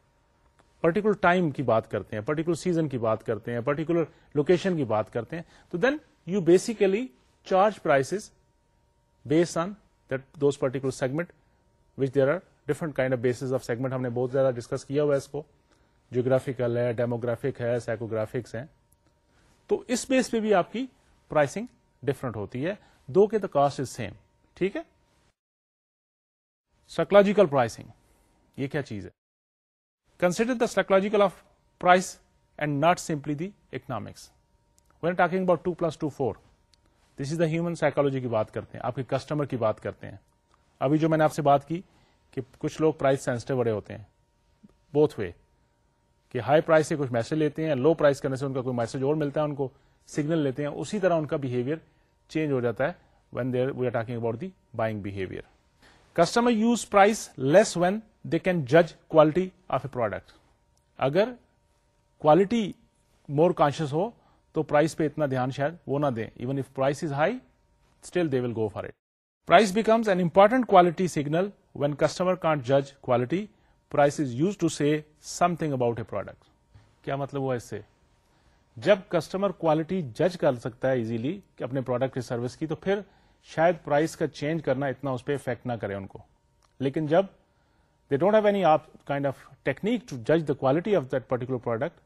پرٹیکولر ٹائم کی بات کرتے ہیں پرٹیکولر سیزن کی بات کرتے ہیں پرٹیکولر لوکیشن کی بات کرتے ہیں تو then you basically charge prices base on those particular segment which there are different kind of bases of segment ہم نے بہت زیادہ ڈسکس کیا ہوا ہے اس کو جیوگرافیکل ہے ڈیموگرافک ہے سائیکوگرافکس ہیں تو اس بیس پہ بھی آپ کی پرائسنگ ڈفرنٹ ہوتی ہے دو کے دا از سیم ٹھیک ہے سائکولوجیکل پرائسنگ یہ کیا چیز ہے consider the psychological of price and not simply the economics when talking about two plus two four this is the human psychology کی بات کرتے ہیں آپ کے کسٹمر کی بات کرتے ہیں ابھی جو میں نے آپ سے بات کی کہ کچھ لوگ پرائز سینسٹو بڑے ہوتے ہیں بوتھ وے کہ ہائی پرائز سے کچھ میسج لیتے ہیں لو پرائز کرنے سے ان کا کوئی میسج اور ملتا ہے ان کو سگنل لیتے ہیں اسی طرح ان کا بہیویئر چینج ہو جاتا ہے when there we are talking about the buying behaviour customer use price less when they can جج کوالٹی آف اے پروڈکٹ اگر کوالٹی مور کانشیس ہو تو پرائز پہ اتنا دھیان شاید وہ نہ دیں even if price is high still they will go for it price becomes an important quality signal when customer can't جج quality price is use to say something about a product کیا مطلب ہوا اس سے جب کسٹمر کوالٹی جج کر سکتا ہے ایزیلی اپنے پروڈکٹ کی سروس کی تو پھر شاید پرائز کا چینج کرنا اتنا اس پہ افیکٹ نہ کرے ان کو لیکن جب دے ڈونٹ ہیو اینی آپ کائنڈ آف ٹیکنیک ٹو جج the quality of that particular product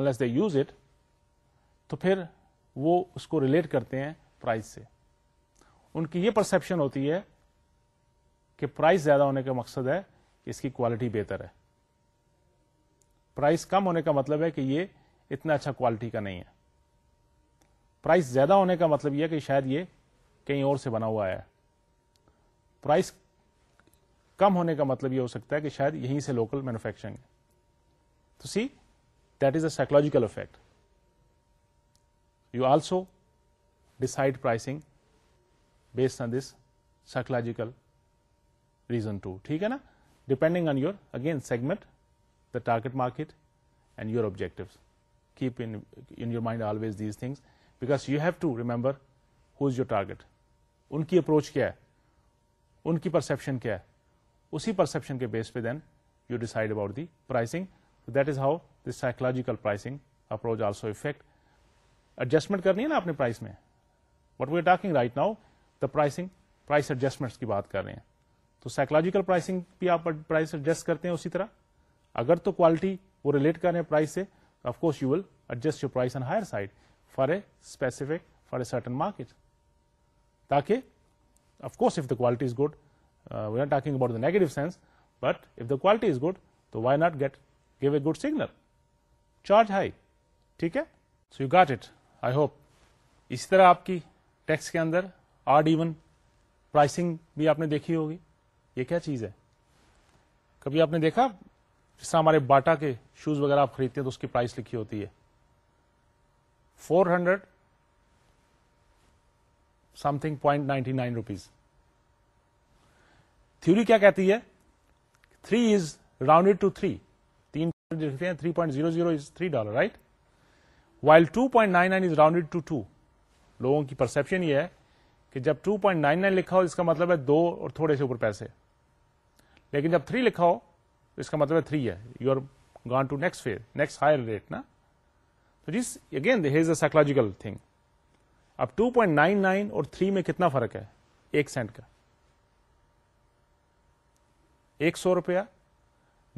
unless they use it تو پھر وہ اس کو ریلیٹ کرتے ہیں پرائز سے ان کی یہ پرسپشن ہوتی ہے کہ پرائز زیادہ ہونے کا مقصد ہے اس کی کوالٹی بہتر ہے پرائز کم ہونے کا مطلب ہے کہ یہ اتنا اچھا کوالٹی کا نہیں ہے پرائز زیادہ ہونے کا مطلب یہ کہ شاید یہ کہیں اور سے بنا ہوا ہے پرائز کم ہونے کا مطلب یہ ہو سکتا ہے کہ شاید یہیں سے لوکل مینوفیکچرنگ تو see that is a psychological effect you also decide pricing based on this psychological reason to ٹھیک ہے نا depending on your again segment the target market and your objective keep in your mind always these things because you have to remember who is your target ان کی اپروچ کیا ہے ان کی پرسپشن کیا ہے اسی پرسپشن کے بیس پہ then you decide about the pricing that is how this psychological pricing approach also affect adjustment کرنی ہے نا اپنے پرائز میں what we are talking right now the pricing price adjustment کی بات کر رہے ہیں تو سائیکولوجیکل پرائسنگ بھی آپ پرائز ایڈجسٹ کرتے ہیں اسی طرح اگر تو کوالٹی وہ ریلیٹ کریں پرائز سے of course you will adjust your price on higher side for a specific for a certain market تاکہ of course if the quality is good we are talking about the negative sense but if the quality is good تو why not get give a good signal charge high ٹھیک ہے so you got it I hope اسی طرح آپ کی ٹیکس کے اندر آڈ ایون پرائسنگ بھی آپ نے دیکھی ہوگی یہ کیا چیز ہے کبھی آپ نے دیکھا جس طرح ہمارے باٹا کے شوز وغیرہ آپ خریدتے ہیں تو اس کی پرائز لکھی ہوتی ہے four hundred something point ninety nine rupees تھوڑی کیا کہتی ہے three is rounded to three تین لکھتے ہیں three point zero zero is three dollar right while two point nine nine is rounded to two لوگوں کی پرسپشن یہ ہے کہ جب ٹو پوائنٹ نائن نائن لکھا ہو اس کا مطلب ہے دو اور تھوڑے سے اوپر پیسے لیکن جب تھری لکھا ہو تو اس کا مطلب ہے تھری ہے you are gone to next phase next higher rate نا تو جس again this a psychological thing اب ٹو پوائنٹ نائن نائن اور تھری میں کتنا فرق ہے ایک سینٹ کا ایک سو روپیہ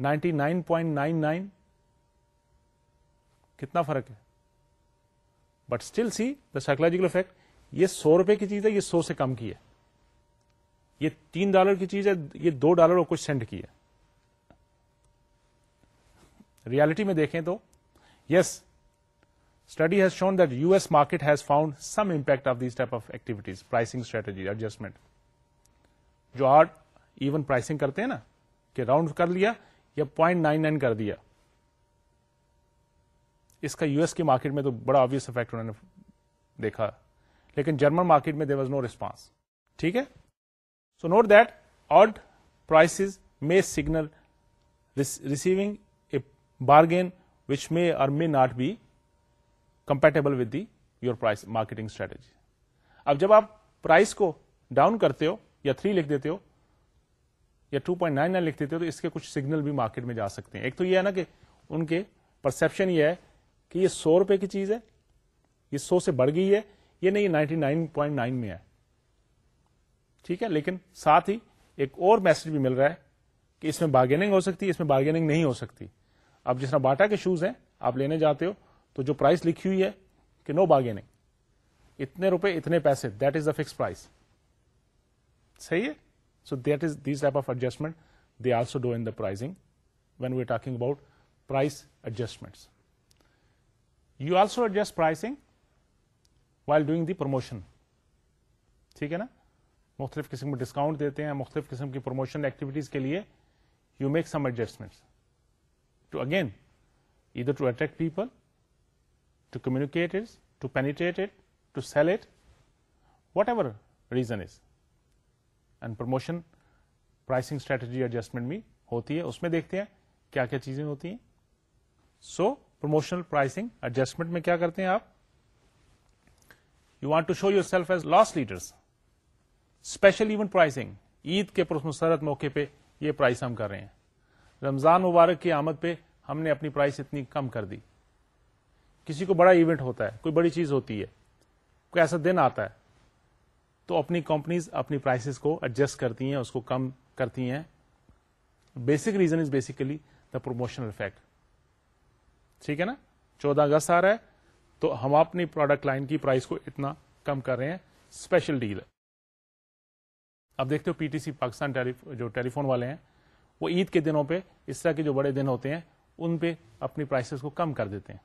ninety nine point nine nine کتنا فرق ہے but still see the psychological effect یہ سو روپئے کی چیز ہے یہ سو سے کم کی ہے یہ تین ڈالر کی چیز ہے یہ دو ڈالر اور کچھ سینڈ کی ہے ریالٹی میں دیکھیں تو yes study has shown that U S market has found some impact of these type of activities pricing strategy adjustment جو آرٹ ایون پرائسنگ کرتے ہیں نا کہ راؤنڈ کر لیا یا پوائنٹ نائن نائن کر دیا اس کا یو ایس کی مارکیٹ میں تو بڑا آبیس افیکٹ انہوں نے دیکھا لیکن جرمن مارکیٹ میں دے واز نو ریسپانس ٹھیک ہے so note that odd prices may signal receiving a bargain which may اور may not be compatible with the your price marketing strategy اب جب آپ پرائز کو ڈاؤن کرتے ہو یا 3 لکھ دیتے ہو یا 2.99 پوائنٹ نائن لکھ دیتے ہو تو اس کے کچھ سگنل بھی مارکیٹ میں جا سکتے ہیں ایک تو یہ ہے نا کہ ان کے پرسپشن یہ ہے کہ یہ سو روپے کی چیز ہے یہ سو سے بڑھ گئی ہے یہ نہیں یہ نائنٹی نائن پوائنٹ نائن میں ہے ٹھیک ہے لیکن ساتھ ہی ایک اور میسج بھی مل رہا ہے کہ اس میں بارگیننگ ہو سکتی ہے اس میں بارگیننگ نہیں ہو سکتی اب جس طرح باٹا کے شوز ہیں آپ لینے جاتے ہو تو جو پرائز لکھی ہوئی ہے کہ نو بارگیننگ اتنے روپے اتنے پیسے that is the fix price صحیح ہے so that is these type of adjustment they also do in pricing when we talking about price adjustment you also adjust pricing while doing the promotion ٹھیک ہے نا مختلف قسم کے ڈسکاؤنٹ دیتے ہیں مختلف قسم کی پروموشن ایکٹیویٹیز کے لیے you make some adjustment to again ادھر to attract people to communicate it to penetrate it sell it whatever reason is and promotion pricing strategy adjustment بھی ہوتی ہے اس میں دیکھتے ہیں کیا کیا چیزیں ہوتی ہیں سو پروموشنل پرائسنگ ایڈجسٹمنٹ میں کیا کرتے ہیں آپ you want to show yourself as loss leaders special event pricing Eid کے پر مسرت موقع پہ یہ پرائز ہم کر رہے ہیں رمضان مبارک کی آمد پہ ہم نے اپنی پرائز اتنی کم کر دی کسی کو بڑا ایونٹ ہوتا ہے کوئی بڑی چیز ہوتی ہے کوئی ایسا دن آتا ہے تو اپنی کمپنیز اپنی پرائسز کو ایڈجسٹ کرتی ہیں اس کو کم کرتی ہیں basic reason is basically the promotional effect ٹھیک ہے نا چودہ اگست آ رہا ہے تو ہم اپنی پروڈکٹ لائن کی پرائز کو اتنا کم کر رہے ہیں اسپیشل ڈیل دیکھتے ہو پی ٹی سی پاکستان جو ٹیلی فون والے ہیں وہ عید کے دنوں پہ اس طرح کے جو بڑے دن ہوتے ہیں ان پہ اپنی پرائسز کو کم کر دیتے ہیں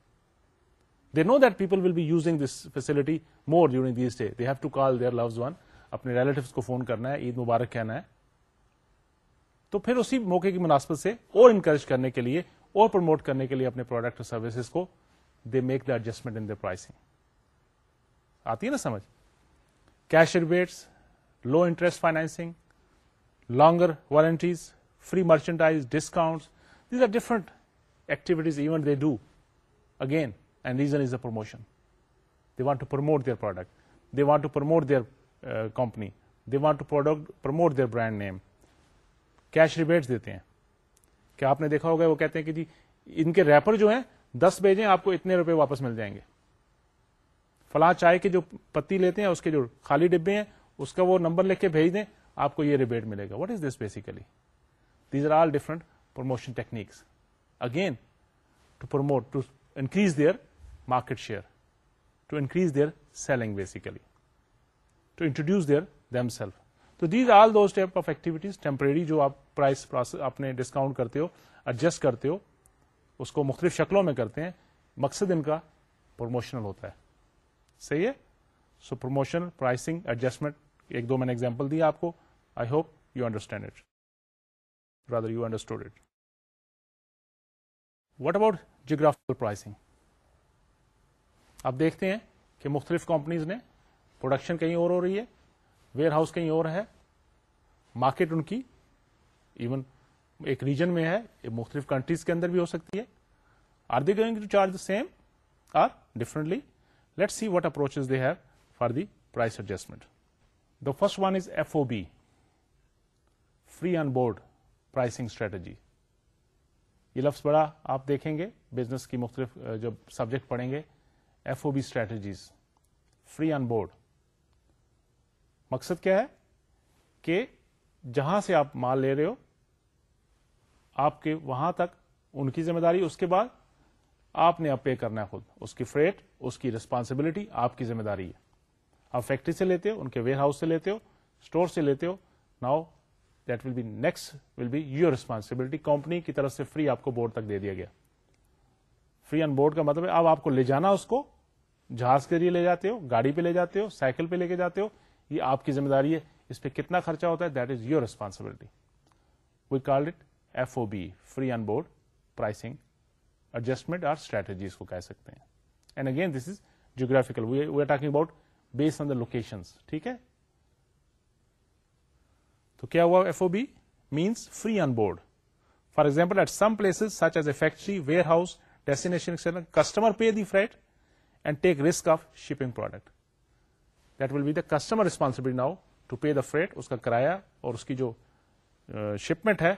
they know that people will be using this facility more during these day they have to call their loved one اپنے ریلیٹوس کو فون کرنا ہے عید مبارک کہنا ہے تو پھر اسی موقع کی مناسبت سے اور انکریج کرنے کے لیے اور پروموٹ کرنے کے لیے اپنے پروڈکٹ اور سروسز کو they make the adjustment in the pricing آتی ہے نا سمجھ cash rebates low interest financing longer warranties free merchandise discount these are different activities even they do again and reason is a promotion they want to promote their product they want to promote their company they want to product promote their brand name cash rebates دیتے ہیں کیا آپ نے دیکھا ہوگا وہ کہتے ہیں کہ جی ان کے ریپر جو ہیں دس بھیجیں آپ کو اتنے روپے واپس مل جائیں گے فلاں چائے کے جو پتی لیتے ہیں اس کے جو خالی ڈبے ہیں اس کا وہ نمبر لکھ کے بھیج دیں آپ کو یہ ریبیٹ ملے گا what is this basically these are all different promotion techniques again to promote to increase their market share to increase their selling basically to introduce their them self تو these all those type of activities temporary جو آپ پرائز اپنے ڈسکاؤنٹ کرتے ہو ایڈجسٹ کرتے ہو اس کو مختلف شکلوں میں کرتے ہیں مقصد ان کا پروموشنل ہوتا ہے صحیح ہے سو پروموشن پرائسنگ ایڈجسٹمنٹ ایک دو میں نے ایگزامپل دی آپ کو I hope you understand it rather you understood it what about geographical pricing آپ دیکھتے ہیں کہ مختلف کمپنیز نے پروڈکشن کہیں اور ہو رہی ہے ویئر ہاؤس کہیں اور ہے مارکیٹ ان کی ایون ایک ریجن میں ہے مختلف کنٹریز کے اندر بھی ہو سکتی ہے are they going to charge the same or differently let see what approach they have for the price adjustment first one is F O B free on board pricing strategy یہ لفظ بڑا آپ دیکھیں گے بزنس کی مختلف جب سبجیکٹ پڑھیں گے F O B strategies free on board مقصد کیا ہے کہ جہاں سے آپ مال لے رہے ہو آپ کے وہاں تک ان کی ذمہ داری اس کے بعد آپ نے اب پے کرنا ہے خود اس کی فریٹ اس کی ریسپانسبلٹی آپ کی ذمہ داری ہے آپ فیکٹری سے لیتے ہو ان کے ویئر ہاؤس سے لیتے ہو اسٹور سے لیتے ہو now that will be next will be your responsibility company کی طرف سے فری آپ کو بورڈ تک دے دیا گیا فری آن بورڈ کا مطلب ہے اب آپ کو لے جانا اس کو جہاز کے لیے لے جاتے ہو گاڑی پہ لے جاتے ہو سائیکل پہ لے کے جاتے ہو یہ آپ کی ذمہ داری ہے اس پہ کتنا خرچہ ہوتا ہے that is your responsibility we call it F O B free on board pricing adjustment اور اسٹریٹجی اس کو کہہ سکتے ہیں and again this is geographical base on the location ٹھیک ہے تو کیا ہوا F O B means free on board for example at some place such as a factory warehouse destination customer pay the freight and take risk of shipping product that will be the customer responsibility now to pay the freight اس کا کرایہ اور اس کی جو شپمنٹ ہے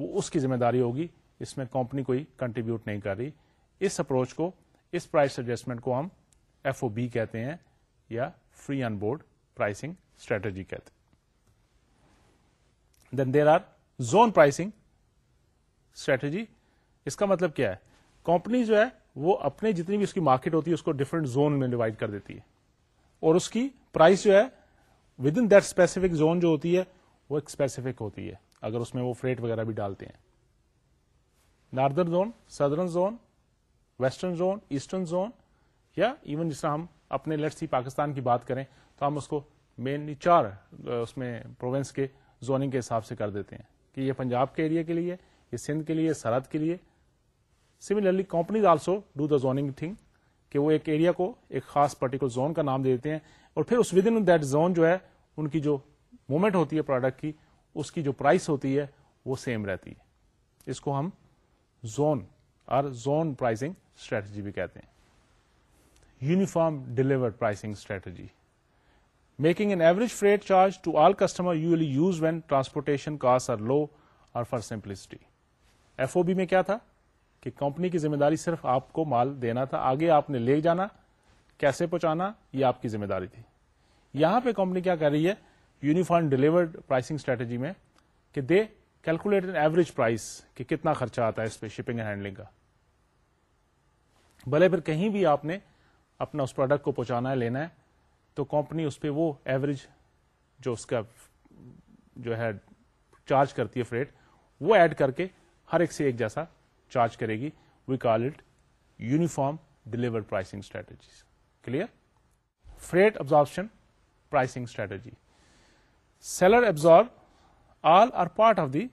وہ اس کی ذمہ داری ہوگی اس میں کمپنی کوئی کنٹریبیوٹ نہیں کر رہی اس اپروچ کو اس پرائز ایڈجسٹمنٹ کو ہم ایف او بی کہتے ہیں یا free on board pricing strategy کہتے then there are zone pricing strategy اس کا مطلب کیا ہے کمپنی جو ہے وہ اپنے جتنی بھی اس کی مارکیٹ ہوتی ہے اس کو ڈفرنٹ زون میں ڈیوائڈ کر دیتی ہے اور اس کی پرائز جو ہے within that specific zone جو ہوتی ہے وہ ایک اسپیسیفک ہوتی ہے اگر اس میں وہ فریٹ وغیرہ بھی ڈالتے ہیں northern zone southern zone western zone eastern zone یا ایون جس طرح ہم اپنے لیٹ سی پاکستان کی بات کریں تو ہم اس کو مینلی چار اس میں پروونس کے زوننگ کے حساب سے کر دیتے ہیں کہ یہ پنجاب کے ایریا کے لیے یہ سندھ کے لیے سرحد کے لیے similarly companies also do the zoning thing کہ وہ ایک ایریا کو ایک خاص پرٹیکولر زون کا نام دے دیتے ہیں اور پھر اس ود ان دیٹ زون جو ہے ان کی جو موومنٹ ہوتی ہے پروڈکٹ کی اس کی جو پرائس ہوتی ہے وہ سیم رہتی ہے اس کو ہم زون اور زون پرائزنگ اسٹریٹجی بھی کہتے ہیں uniform delivered pricing strategy making an average freight charge to all customer کیا تھا کہ کمپنی کی ذمہ داری صرف آپ کو مال دینا تھا آگے آپ نے لے جانا کیسے پہنچانا یہ آپ کی ذمہ داری تھی یہاں پہ کمپنی کیا کر رہی ہے یونیفارم ڈیلیورڈ پرائسنگ اسٹریٹجی میں کہ دے کیلکولیٹ ایوریج پرائس کہ کتنا خرچہ آتا ہے اس پہ شپنگ ہینڈلنگ کا بھلے پھر کہیں بھی آپ نے اپنا اس پروڈکٹ کو پہنچانا ہے لینا ہے تو کمپنی اس پہ وہ ایوریج جو اس کا جو ہے چارج کرتی ہے فریٹ وہ ایڈ کر کے ہر ایک سے ایک جیسا چارج کرے گی we call it uniform deliver pricing strategy clear freight absorption pricing strategy seller absorb all or part of the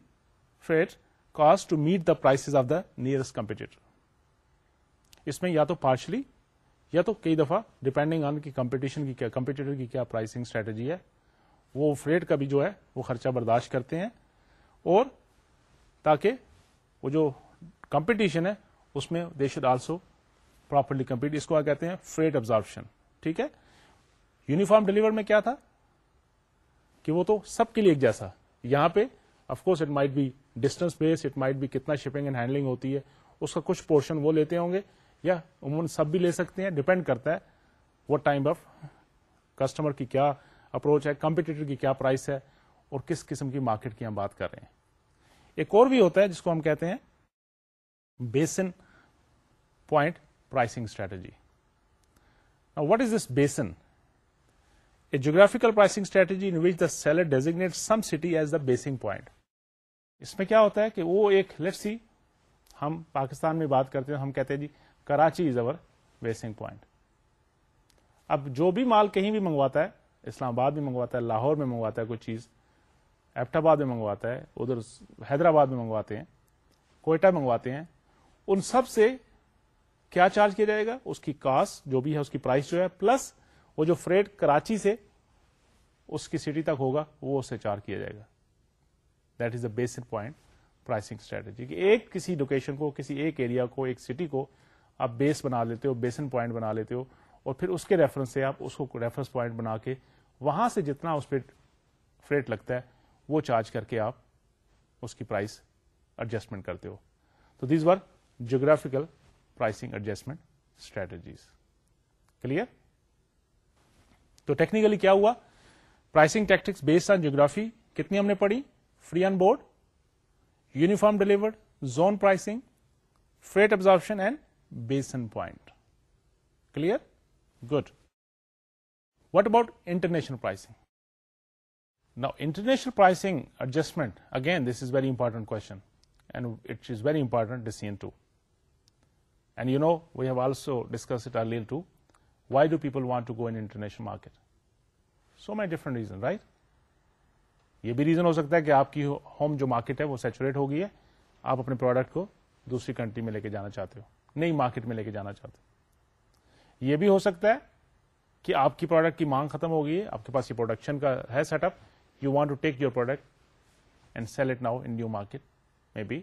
freight cost to meet the prices of the nearest competitor اس میں یا تو پارشلی یا تو کئی دفعہ ڈپینڈنگ آن کی کمپٹیشن کی کمپیٹیٹر کی کیا پرائسنگ اسٹریٹجی ہے وہ فریٹ کا بھی جو ہے وہ خرچہ برداشت کرتے ہیں اور تاکہ وہ جو کمپٹیشن ہے اس میں they should also properly compete اس کو کہتے ہیں فریٹ ابزار ٹھیک ہے یونیفارم ڈلیور میں کیا تھا کہ وہ تو سب کے لیے ایک جیسا یہاں پہ course it might be distance base it might بھی کتنا شپنگ اینڈ ہینڈلنگ ہوتی ہے اس کا کچھ پورشن وہ لیتے ہوں گے یا عموماً سب بھی لے سکتے ہیں ڈیپینڈ کرتا ہے وہ ٹائم آف کسٹمر کی کیا اپروچ ہے کمپیٹیٹر کی کیا پرائس ہے اور کس قسم کی مارکیٹ کی ہم بات کر رہے ہیں ایک اور بھی ہوتا ہے جس کو ہم کہتے ہیں basing point pricing strategy what is this basing a geographical pricing strategy in which the seller designate some city as the basing point اس میں کیا ہوتا ہے کہ وہ ایک لیٹ سی ہم پاکستان میں بات کرتے ہیں ہم کہتے ہیں جی Karachi is over basing point اب جو بھی مال کہیں بھی منگواتا ہے اسلام آباد میں منگواتا ہے لاہور میں منگواتا ہے کوئی چیز آباد میں منگواتا ہے ادھر حیدرآباد میں منگواتے ہیں کوئٹہ منگواتے ہیں ان سب سے کیا چارج کیا جائے گا اس کی کاسٹ جو بھی ہے اس کی پرائز جو ہے پلس وہ جو فریڈ کراچی سے اس کی سٹی تک ہوگا وہ اسے چارج کیا جائے گا that is a basic point pricing strategy ایک کسی لوکیشن کو کسی ایک ایریا کو ایک سٹی کو آپ بیس بنا لیتے ہو بیسن پوائنٹ بنا لیتے ہو اور پھر اس کے ریفرنس سے آپ اس کو ریفرنس پوائنٹ بنا کے وہاں سے جتنا اس پہ فریٹ لگتا ہے وہ چارج کر کے آپ اس کی پرائز ایڈجسٹمنٹ کرتے ہو تو these were geographical pricing adjustment strategies clear تو ٹیکنیکلی کیا ہوا pricing tactics based on geography کتنی ہم نے پڑھی free on board uniform delivered zone pricing freight absorption and basing point clear good what about international pricing نا international pricing adjustment again this is very important and it is very important decision to and you know we have also discuss it earlier to why do people want to go international market so many different reason right یہ بھی ریزن ہو سکتا ہے کہ آپ کی ہوم جو مارکیٹ ہے وہ سیچوریٹ ہو گئی ہے آپ اپنے پروڈکٹ کو دوسری کنٹری میں لے کے جانا چاہتے ہو نئی مارکیٹ میں لے کے جانا چاہتے یہ بھی ہو سکتا ہے کہ آپ کی پروڈکٹ کی مانگ ختم ہو گئی ہے آپ کے پاس یہ پروڈکشن کا ہے set up you want to take your product and sell it now in new market میں بی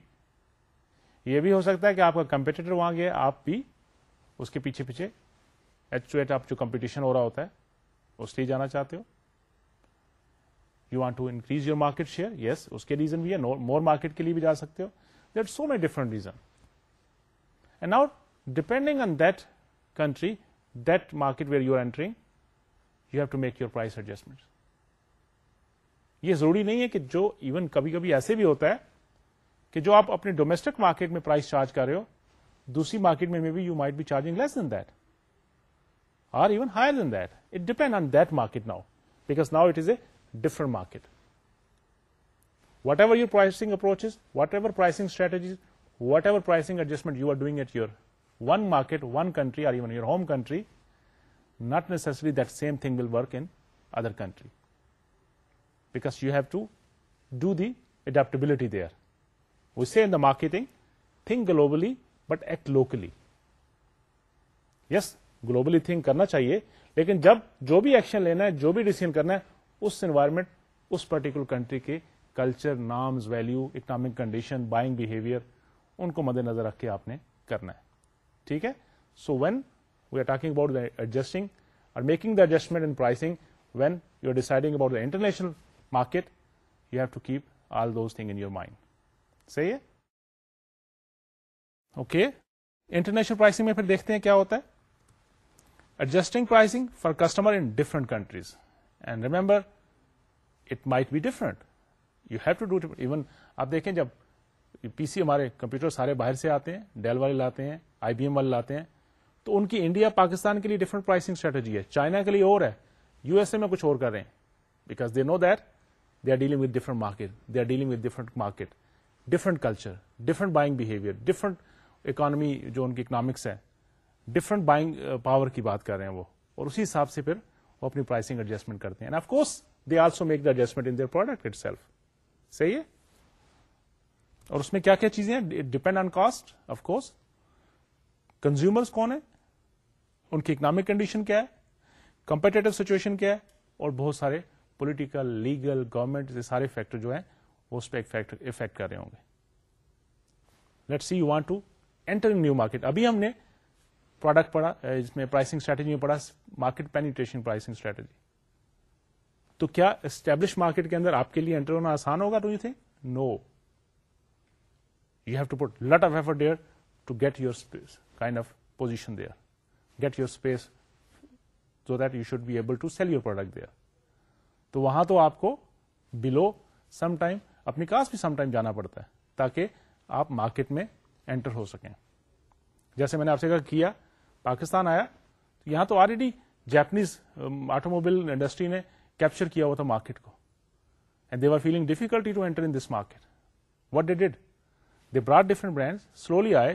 یہ بھی ہو سکتا ہے کہ آپ کا کمپیٹیٹر وہاں گیا آپ بھی اس کے پیچھے پیچھے ایچ ٹو ایٹ آپ جو کمپٹیشن ہو رہا ہوتا ہے اس لیے جانا چاہتے ہو you want to increase your market share yes اس کے ریزن بھی ہے مور مارکیٹ کے لیے بھی جا سکتے ہو that so many different reason now depending on that country that market where you are entering you have to make your price adjustment یہ ضروری نہیں ہے کہ جو ایون کبھی کبھی ایسے بھی ہوتا ہے کہ جو آپ اپنے ڈومسٹک مارکیٹ میں پرائز چارج کر رہے ہو دوسری مارکیٹ میں may be you might be charging less than that or even higher than that it depend on that market now because now it is a different market whatever your pricing approach whatever pricing strategies whatever pricing adjustment you are doing at your one market one country or even your home country not necessary that same thing will work in other country because you have to do the adaptability there we see in the marketing think globally but act locally yes globally think کرنا چاہیے لیکن جب جو بھی ایکشن لینا ہے جو بھی ڈیسیزن کرنا ہے اس انوائرمنٹ اس پرٹیکولر کنٹری کے کلچر نام value economic condition buying behaviour ان کو مد نظر رکھ کے آپ نے کرنا ہے ٹھیک ہے so when we are talking about adjusting اور making the adjustment in pricing when you are deciding about the international market you have to keep all those thing in your mind صحیح ہے اوکے انٹرنیشنل پرائسنگ میں پھر دیکھتے ہیں کیا ہوتا ہے adjusting pricing for customer in different countries and remember it might be different you have to do even آپ دیکھیں جب پی سی ہمارے کمپیوٹر سارے باہر سے آتے ہیں ڈیل والے لاتے ہیں آئی بی ایم والے لاتے ہیں تو ان کی انڈیا پاکستان کے لیے ڈفرنٹ پرائسنگ اسٹریٹجی ہے چائنا کے لیے اور ہے یو ایس اے میں کچھ اور کر رہے ہیں because they know that they are dealing with different market they are dealing with different market different culture different buying behaviour different economy جو ان کی اکنامکس ہے ڈفرنٹ بائنگ پاور کی بات کر رہے ہیں وہ اور اسی حساب سے پھر وہ اپنی پرائسنگ ایڈجسٹمنٹ کرتے ہیں also make the adjustment in product self صحیح ہے اور اس میں کیا کیا چیزیں depend on cost of course consumers کون ہیں ان کی اکنامک کنڈیشن کیا ہے کمپیٹیٹو سچویشن کیا ہے اور بہت سارے پولیٹیکل لیگل گورمنٹ سارے فیکٹر جو ہیں وہ اس پہ افیکٹ کر رہے ہوں گے let see you want to enter new market ابھی ہم نے پروڈکٹ پڑھا اس میں پرائسنگ اسٹریٹجی میں پڑھا مارکیٹ پینیٹریشن پرائسنگ اسٹریٹجی تو کیا اسٹیبلش مارکیٹ کے اندر آپ کے لیے انٹر ہونا آسان ہوگا do you think no have to put lot F effort there to get yours kind of position they get your space so that you should be able product they آ تو وہاں تو آپ کو بلو سم ٹائم اپنی کاسٹ بھی سم ٹائم جانا پڑتا ہے تاکہ آپ مارکیٹ میں انٹر ہو سکیں جیسے میں نے آپ سے کہا کیا پاکستان آیا تو یہاں تو already Japanese automobile industry نے کیپچر کیا ہوا تھا مارکیٹ کو and they are feeling difficulty to enter in this market what did they brought different brand slowly آئے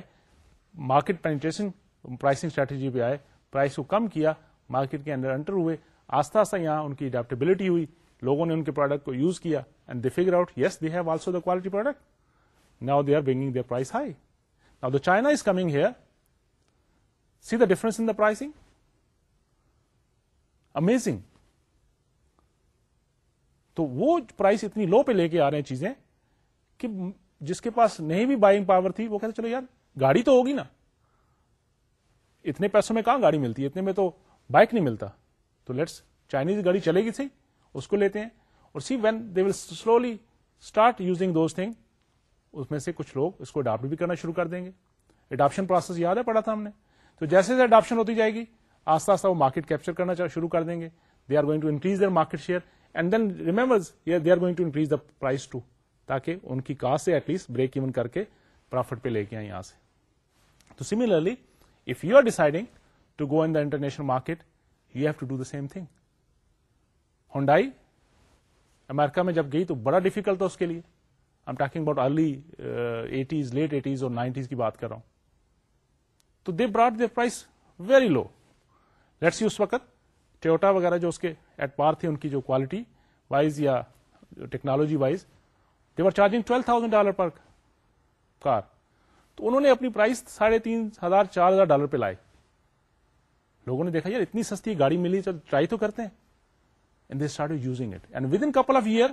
مارکیٹ پینچیسنگ پرائسنگ اسٹریٹجی پہ آئے پرائس کو کم کیا مارکیٹ کے اندر انٹر ہوئے آستہ آستہ یہاں ان کی اڈیپٹیبلٹی ہوئی لوگوں نے ان کے پروڈکٹ کو یوز کیا and they figure out yes have also the quality product now they are bringing their price high now the China is coming here see the difference in the pricing amazing تو وہ پرائس اتنی لو پہ لے کے آ رہے ہیں چیزیں کہ جس کے پاس نہیں بھی بائنگ پاور تھی وہ کہتے چلو یار گاڑی تو ہوگی نا اتنے پیسوں میں کہاں گاڑی ملتی ہے اتنے میں تو بائک نہیں ملتا تو لیٹس چائنیز گاڑی چلے گی سی اس کو لیتے ہیں اور see when they will slowly start using those thing اس میں سے کچھ لوگ اس کو اڈاپٹ بھی کرنا شروع کر دیں گے اڈاپشن پروسیس یاد ہے پڑا تھا ہم نے تو جیسے جیسے اڈاپشن ہوتی جائے گی آستہ آستہ وہ مارکیٹ کیپچر کرنا شروع کر دیں گے they are going to increase their market share and then remembers they are going to increase the price too تاکہ ان کی کاسٹ سے ایٹ لیسٹ بریک ایون کر کے پروفٹ پہ لے کے یہاں سے تو similarly if you are deciding to go in the international market you have to do the same thing Hyundai America میں جب گئی تو بڑا ڈیفیکلٹ تھا اس کے لیے I talking about early eighties late eighties اور نائنٹیز کی بات کر رہا ہوں تو they brought the price very low let's اس وقت ٹیوٹا وغیرہ جو پار تھے ان کی جو کوالٹی وائز یا technology wise they were charging twelve thousand dollar per car تو انہوں نے اپنی پرائز ساڑھے تین ہزار چار ہزار ڈالر پہ لائے لوگوں نے دیکھا یار اتنی سستی گاڑی ملی چل ٹرائی تو کرتے ہیں they start using it and with in couple of year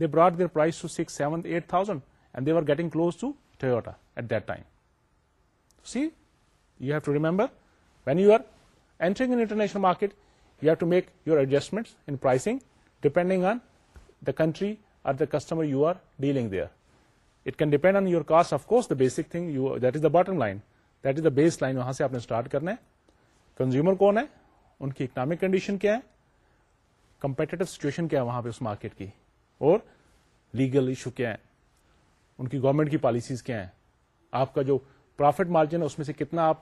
they brought their price to six seven eight thousand and they are getting close to Toyota at that time see you have to remember when you are entering international market you have to make your adjustment in pricing depending on the country you are dealing there it can depend on your cost of کورسکن line line سے آپ نے اسٹارٹ کرنا ہے کنزیومر کون ہے ان کی اکنامک کنڈیشن کیا ہے کمپیٹیٹ سچویشن کیا ہے وہاں پہ مارکیٹ کی اور لیگل ایشو کیا ہے ان کی گورنمنٹ کی پالیسیز کیا ہیں آپ کا جو پرافٹ مارجن ہے اس میں سے کتنا آپ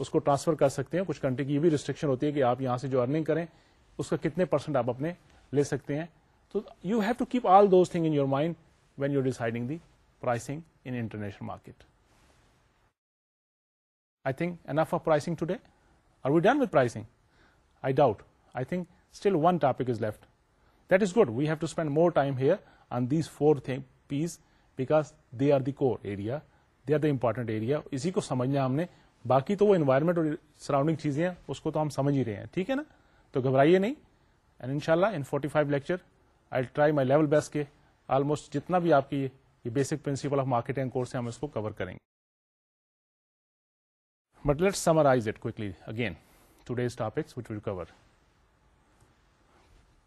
اس کو ٹرانسفر کر سکتے ہیں کچھ کنٹری کی یہ بھی ریسٹرکشن ہوتی ہے کہ آپ یہاں سے جو ارننگ کریں اس کا کتنے پرسینٹ آپ اپنے لے سکتے ہیں so you have to keep all those thing in your mind when you deciding the pricing international market I think enough of pricing today are we done with pricing I doubt I think still one topic is left that is good we have to spend more time here on these four Ps because they are the core area they are the important area اسی کو سمجھنا ہم نے باقی تو وہ انوائرمنٹ اور سراؤنڈنگ چیزیں ہیں اس کو تو ہم سمجھ ہی رہے ہیں ٹھیک ہے نا تو گھبرائیے نہیں اینڈ ان شاء اللہ in forty five lecture I try my level best کے آلموسٹ جتنا بھی آپ کی یہ basic principle of marketing course ہے ہم اس کو کور کریں گے but let summarize it quickly again to these topics will cover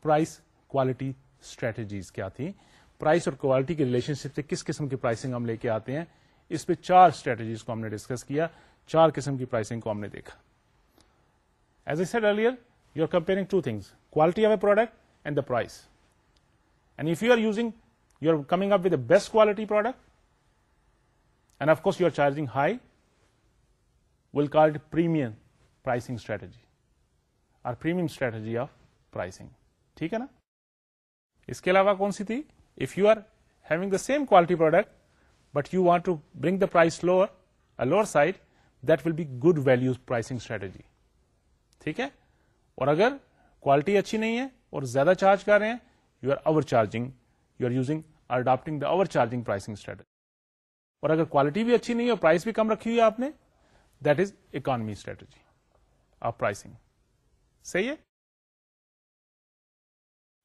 price quality strategies کیا تھیں پرائز اور کوالٹی کے ریلیشن شپ سے کس قسم کی پرائسنگ ہم لے کے آتے ہیں اس پہ چار اسٹریٹجیز کو ہم نے ڈسکس کیا چار قسم کی پرائسنگ کو ہم نے دیکھا as a earlier you are comparing two things quality of a product and the price and you you are are using coming up with the best quality product and of course you are charging high will well premium pricing strategy اور پریمیم اسٹریٹجی آف پرائسنگ ٹھیک ہے نا اس کے علاوہ کون سی تھی if you are having the same quality product but you want to bring the price lower lower side that will be good value pricing strategy ٹھیک ہے اور اگر کوالٹی اچھی نہیں ہے اور زیادہ چارج کر رہے ہیں you are overcharging you are using or adapting the overcharging pricing strategy اور اگر کوالٹی بھی اچھی نہیں اور پرائس بھی کم رکھی ہوئی ہے آپ نے that is economy strategy of pricing صحیح ہے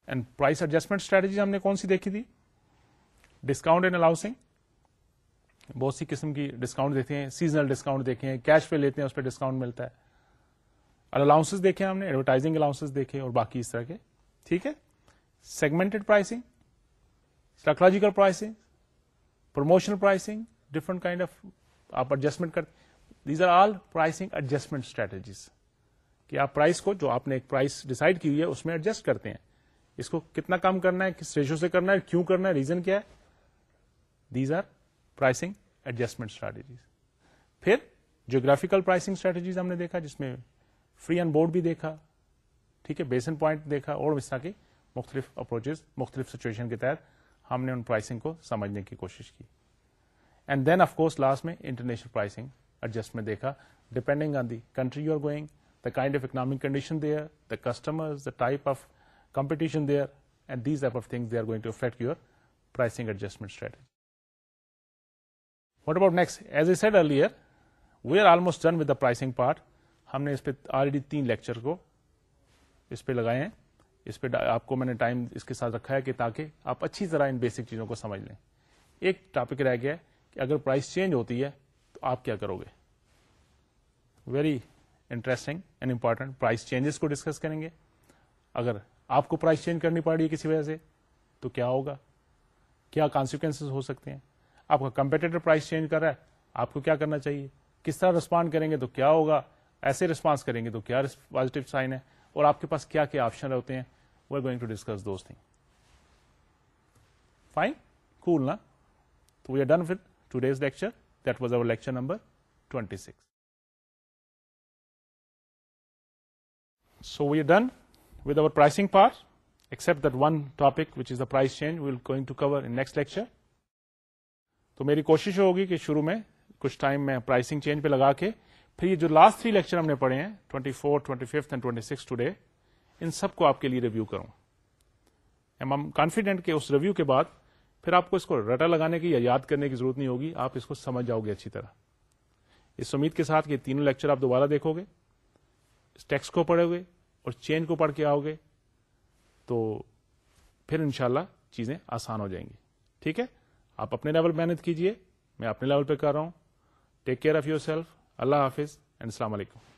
اینڈ پرائس ایڈجسٹمنٹ اسٹریٹجی ہم نے کون سی دیکھی تھی ڈسکاؤنٹ اینڈ الاؤسنگ بہت سی قسم کی ڈسکاؤنٹ دیتے ہیں سیزنل ڈسکاؤنٹ دیکھے ہیں کیش پہ لیتے ہیں اس پہ ڈسکاؤنٹ ملتا ہے الاؤنس دیکھے ہم نے ایڈورٹائزنگ الاؤنس دیکھے اور باقی اس طرح کے ٹھیک ہے segment pricing psychological pricing promotional pricing different kind of آپ ایڈجسٹمنٹ کرتے are all pricing adjustment strategies کہ آپ پرائس کو جو آپ نے ایک کی ہوئی ہے اس میں ایڈجسٹ کرتے ہیں اس کو کتنا کام کرنا ہے کس ریشو سے کرنا ہے کیوں کرنا ہے ریزن کیا ہے these are pricing adjustment strategies پھر جیوگرافیکل پرائسنگ اسٹریٹجیز ہم نے دیکھا جس میں فری اینڈ بورڈ بھی دیکھا ٹھیک ہے بیسن پوائنٹ دیکھا اور مختلف اپروچز مختلف سچویشن کے تحت ہم نے ان پرائسنگ کو سمجھنے کی کوشش کی and then of course last میں انٹرنیشنل پرائسنگ ایڈجسٹمنٹ دیکھا depending on the country you are going the kind of economic condition they the customer type of competition they and these type of thing they are going to affect your pricing adjustment strategy what about next as I said earlier we are almost done with the pricing part ہم نے اس پہ آلریڈی تین لیکچر کو اس پہ لگائے ہیں اس پہ آپ کو میں نے ٹائم اس کے ساتھ رکھا ہے کہ تاکہ آپ اچھی طرح ان بیسک چیزوں کو سمجھ لیں ایک ٹاپک رہ گیا ہے کہ اگر پرائز چینج ہوتی ہے تو آپ کیا کرو گے very interesting and important price changes کو ڈسکس کریں گے اگر آپ کو پرائز چینج کرنی پڑ رہی ہے کسی وجہ سے تو کیا ہوگا کیا کانسیکوینس ہو سکتے ہیں آپ کا کمپیٹیٹر پرائز چینج کر رہا ہے آپ کو کیا کرنا چاہیے کس طرح رسپانڈ کریں گے تو کیا ہوگا ایسے رسپانس کریں گے تو کیا پازیٹو سائن ہے اور آپ کے پاس کیا کیا آپشن ہوتے ہیں to discuss pricing part except one topic which is the price change we'll going to cover lecture تو میری کوشش ہوگی کہ شروع میں کچھ ٹائم میں پرائسنگ چینج پہ لگا کے پھر جو لاسٹ تھری لیکچر ہم نے پڑھے ہیں twenty fourth twenty fifth and twenty six today ان سب کو آپ کے لیے ریویو کروں ایم ایم کانفیڈینٹ کے اس ریویو کے بعد پھر آپ کو اس کو رٹا لگانے کی یا یاد کرنے کی ضرورت نہیں ہوگی آپ اس کو سمجھ جاؤ گے اچھی طرح اس امید کے ساتھ یہ تینوں لیکچر آپ دوبارہ دیکھو گے ٹیکس کو پڑھو گے اور چین کو پڑھ کے آؤ گے تو پھر ان چیزیں آسان ہو جائیں گی ٹھیک ہے آپ اپنے لیول پہ محنت کیجیے میں اپنے لیول پہ کر رہا ہوں take care of yourself Allah حافظ اینڈ السلام علیکم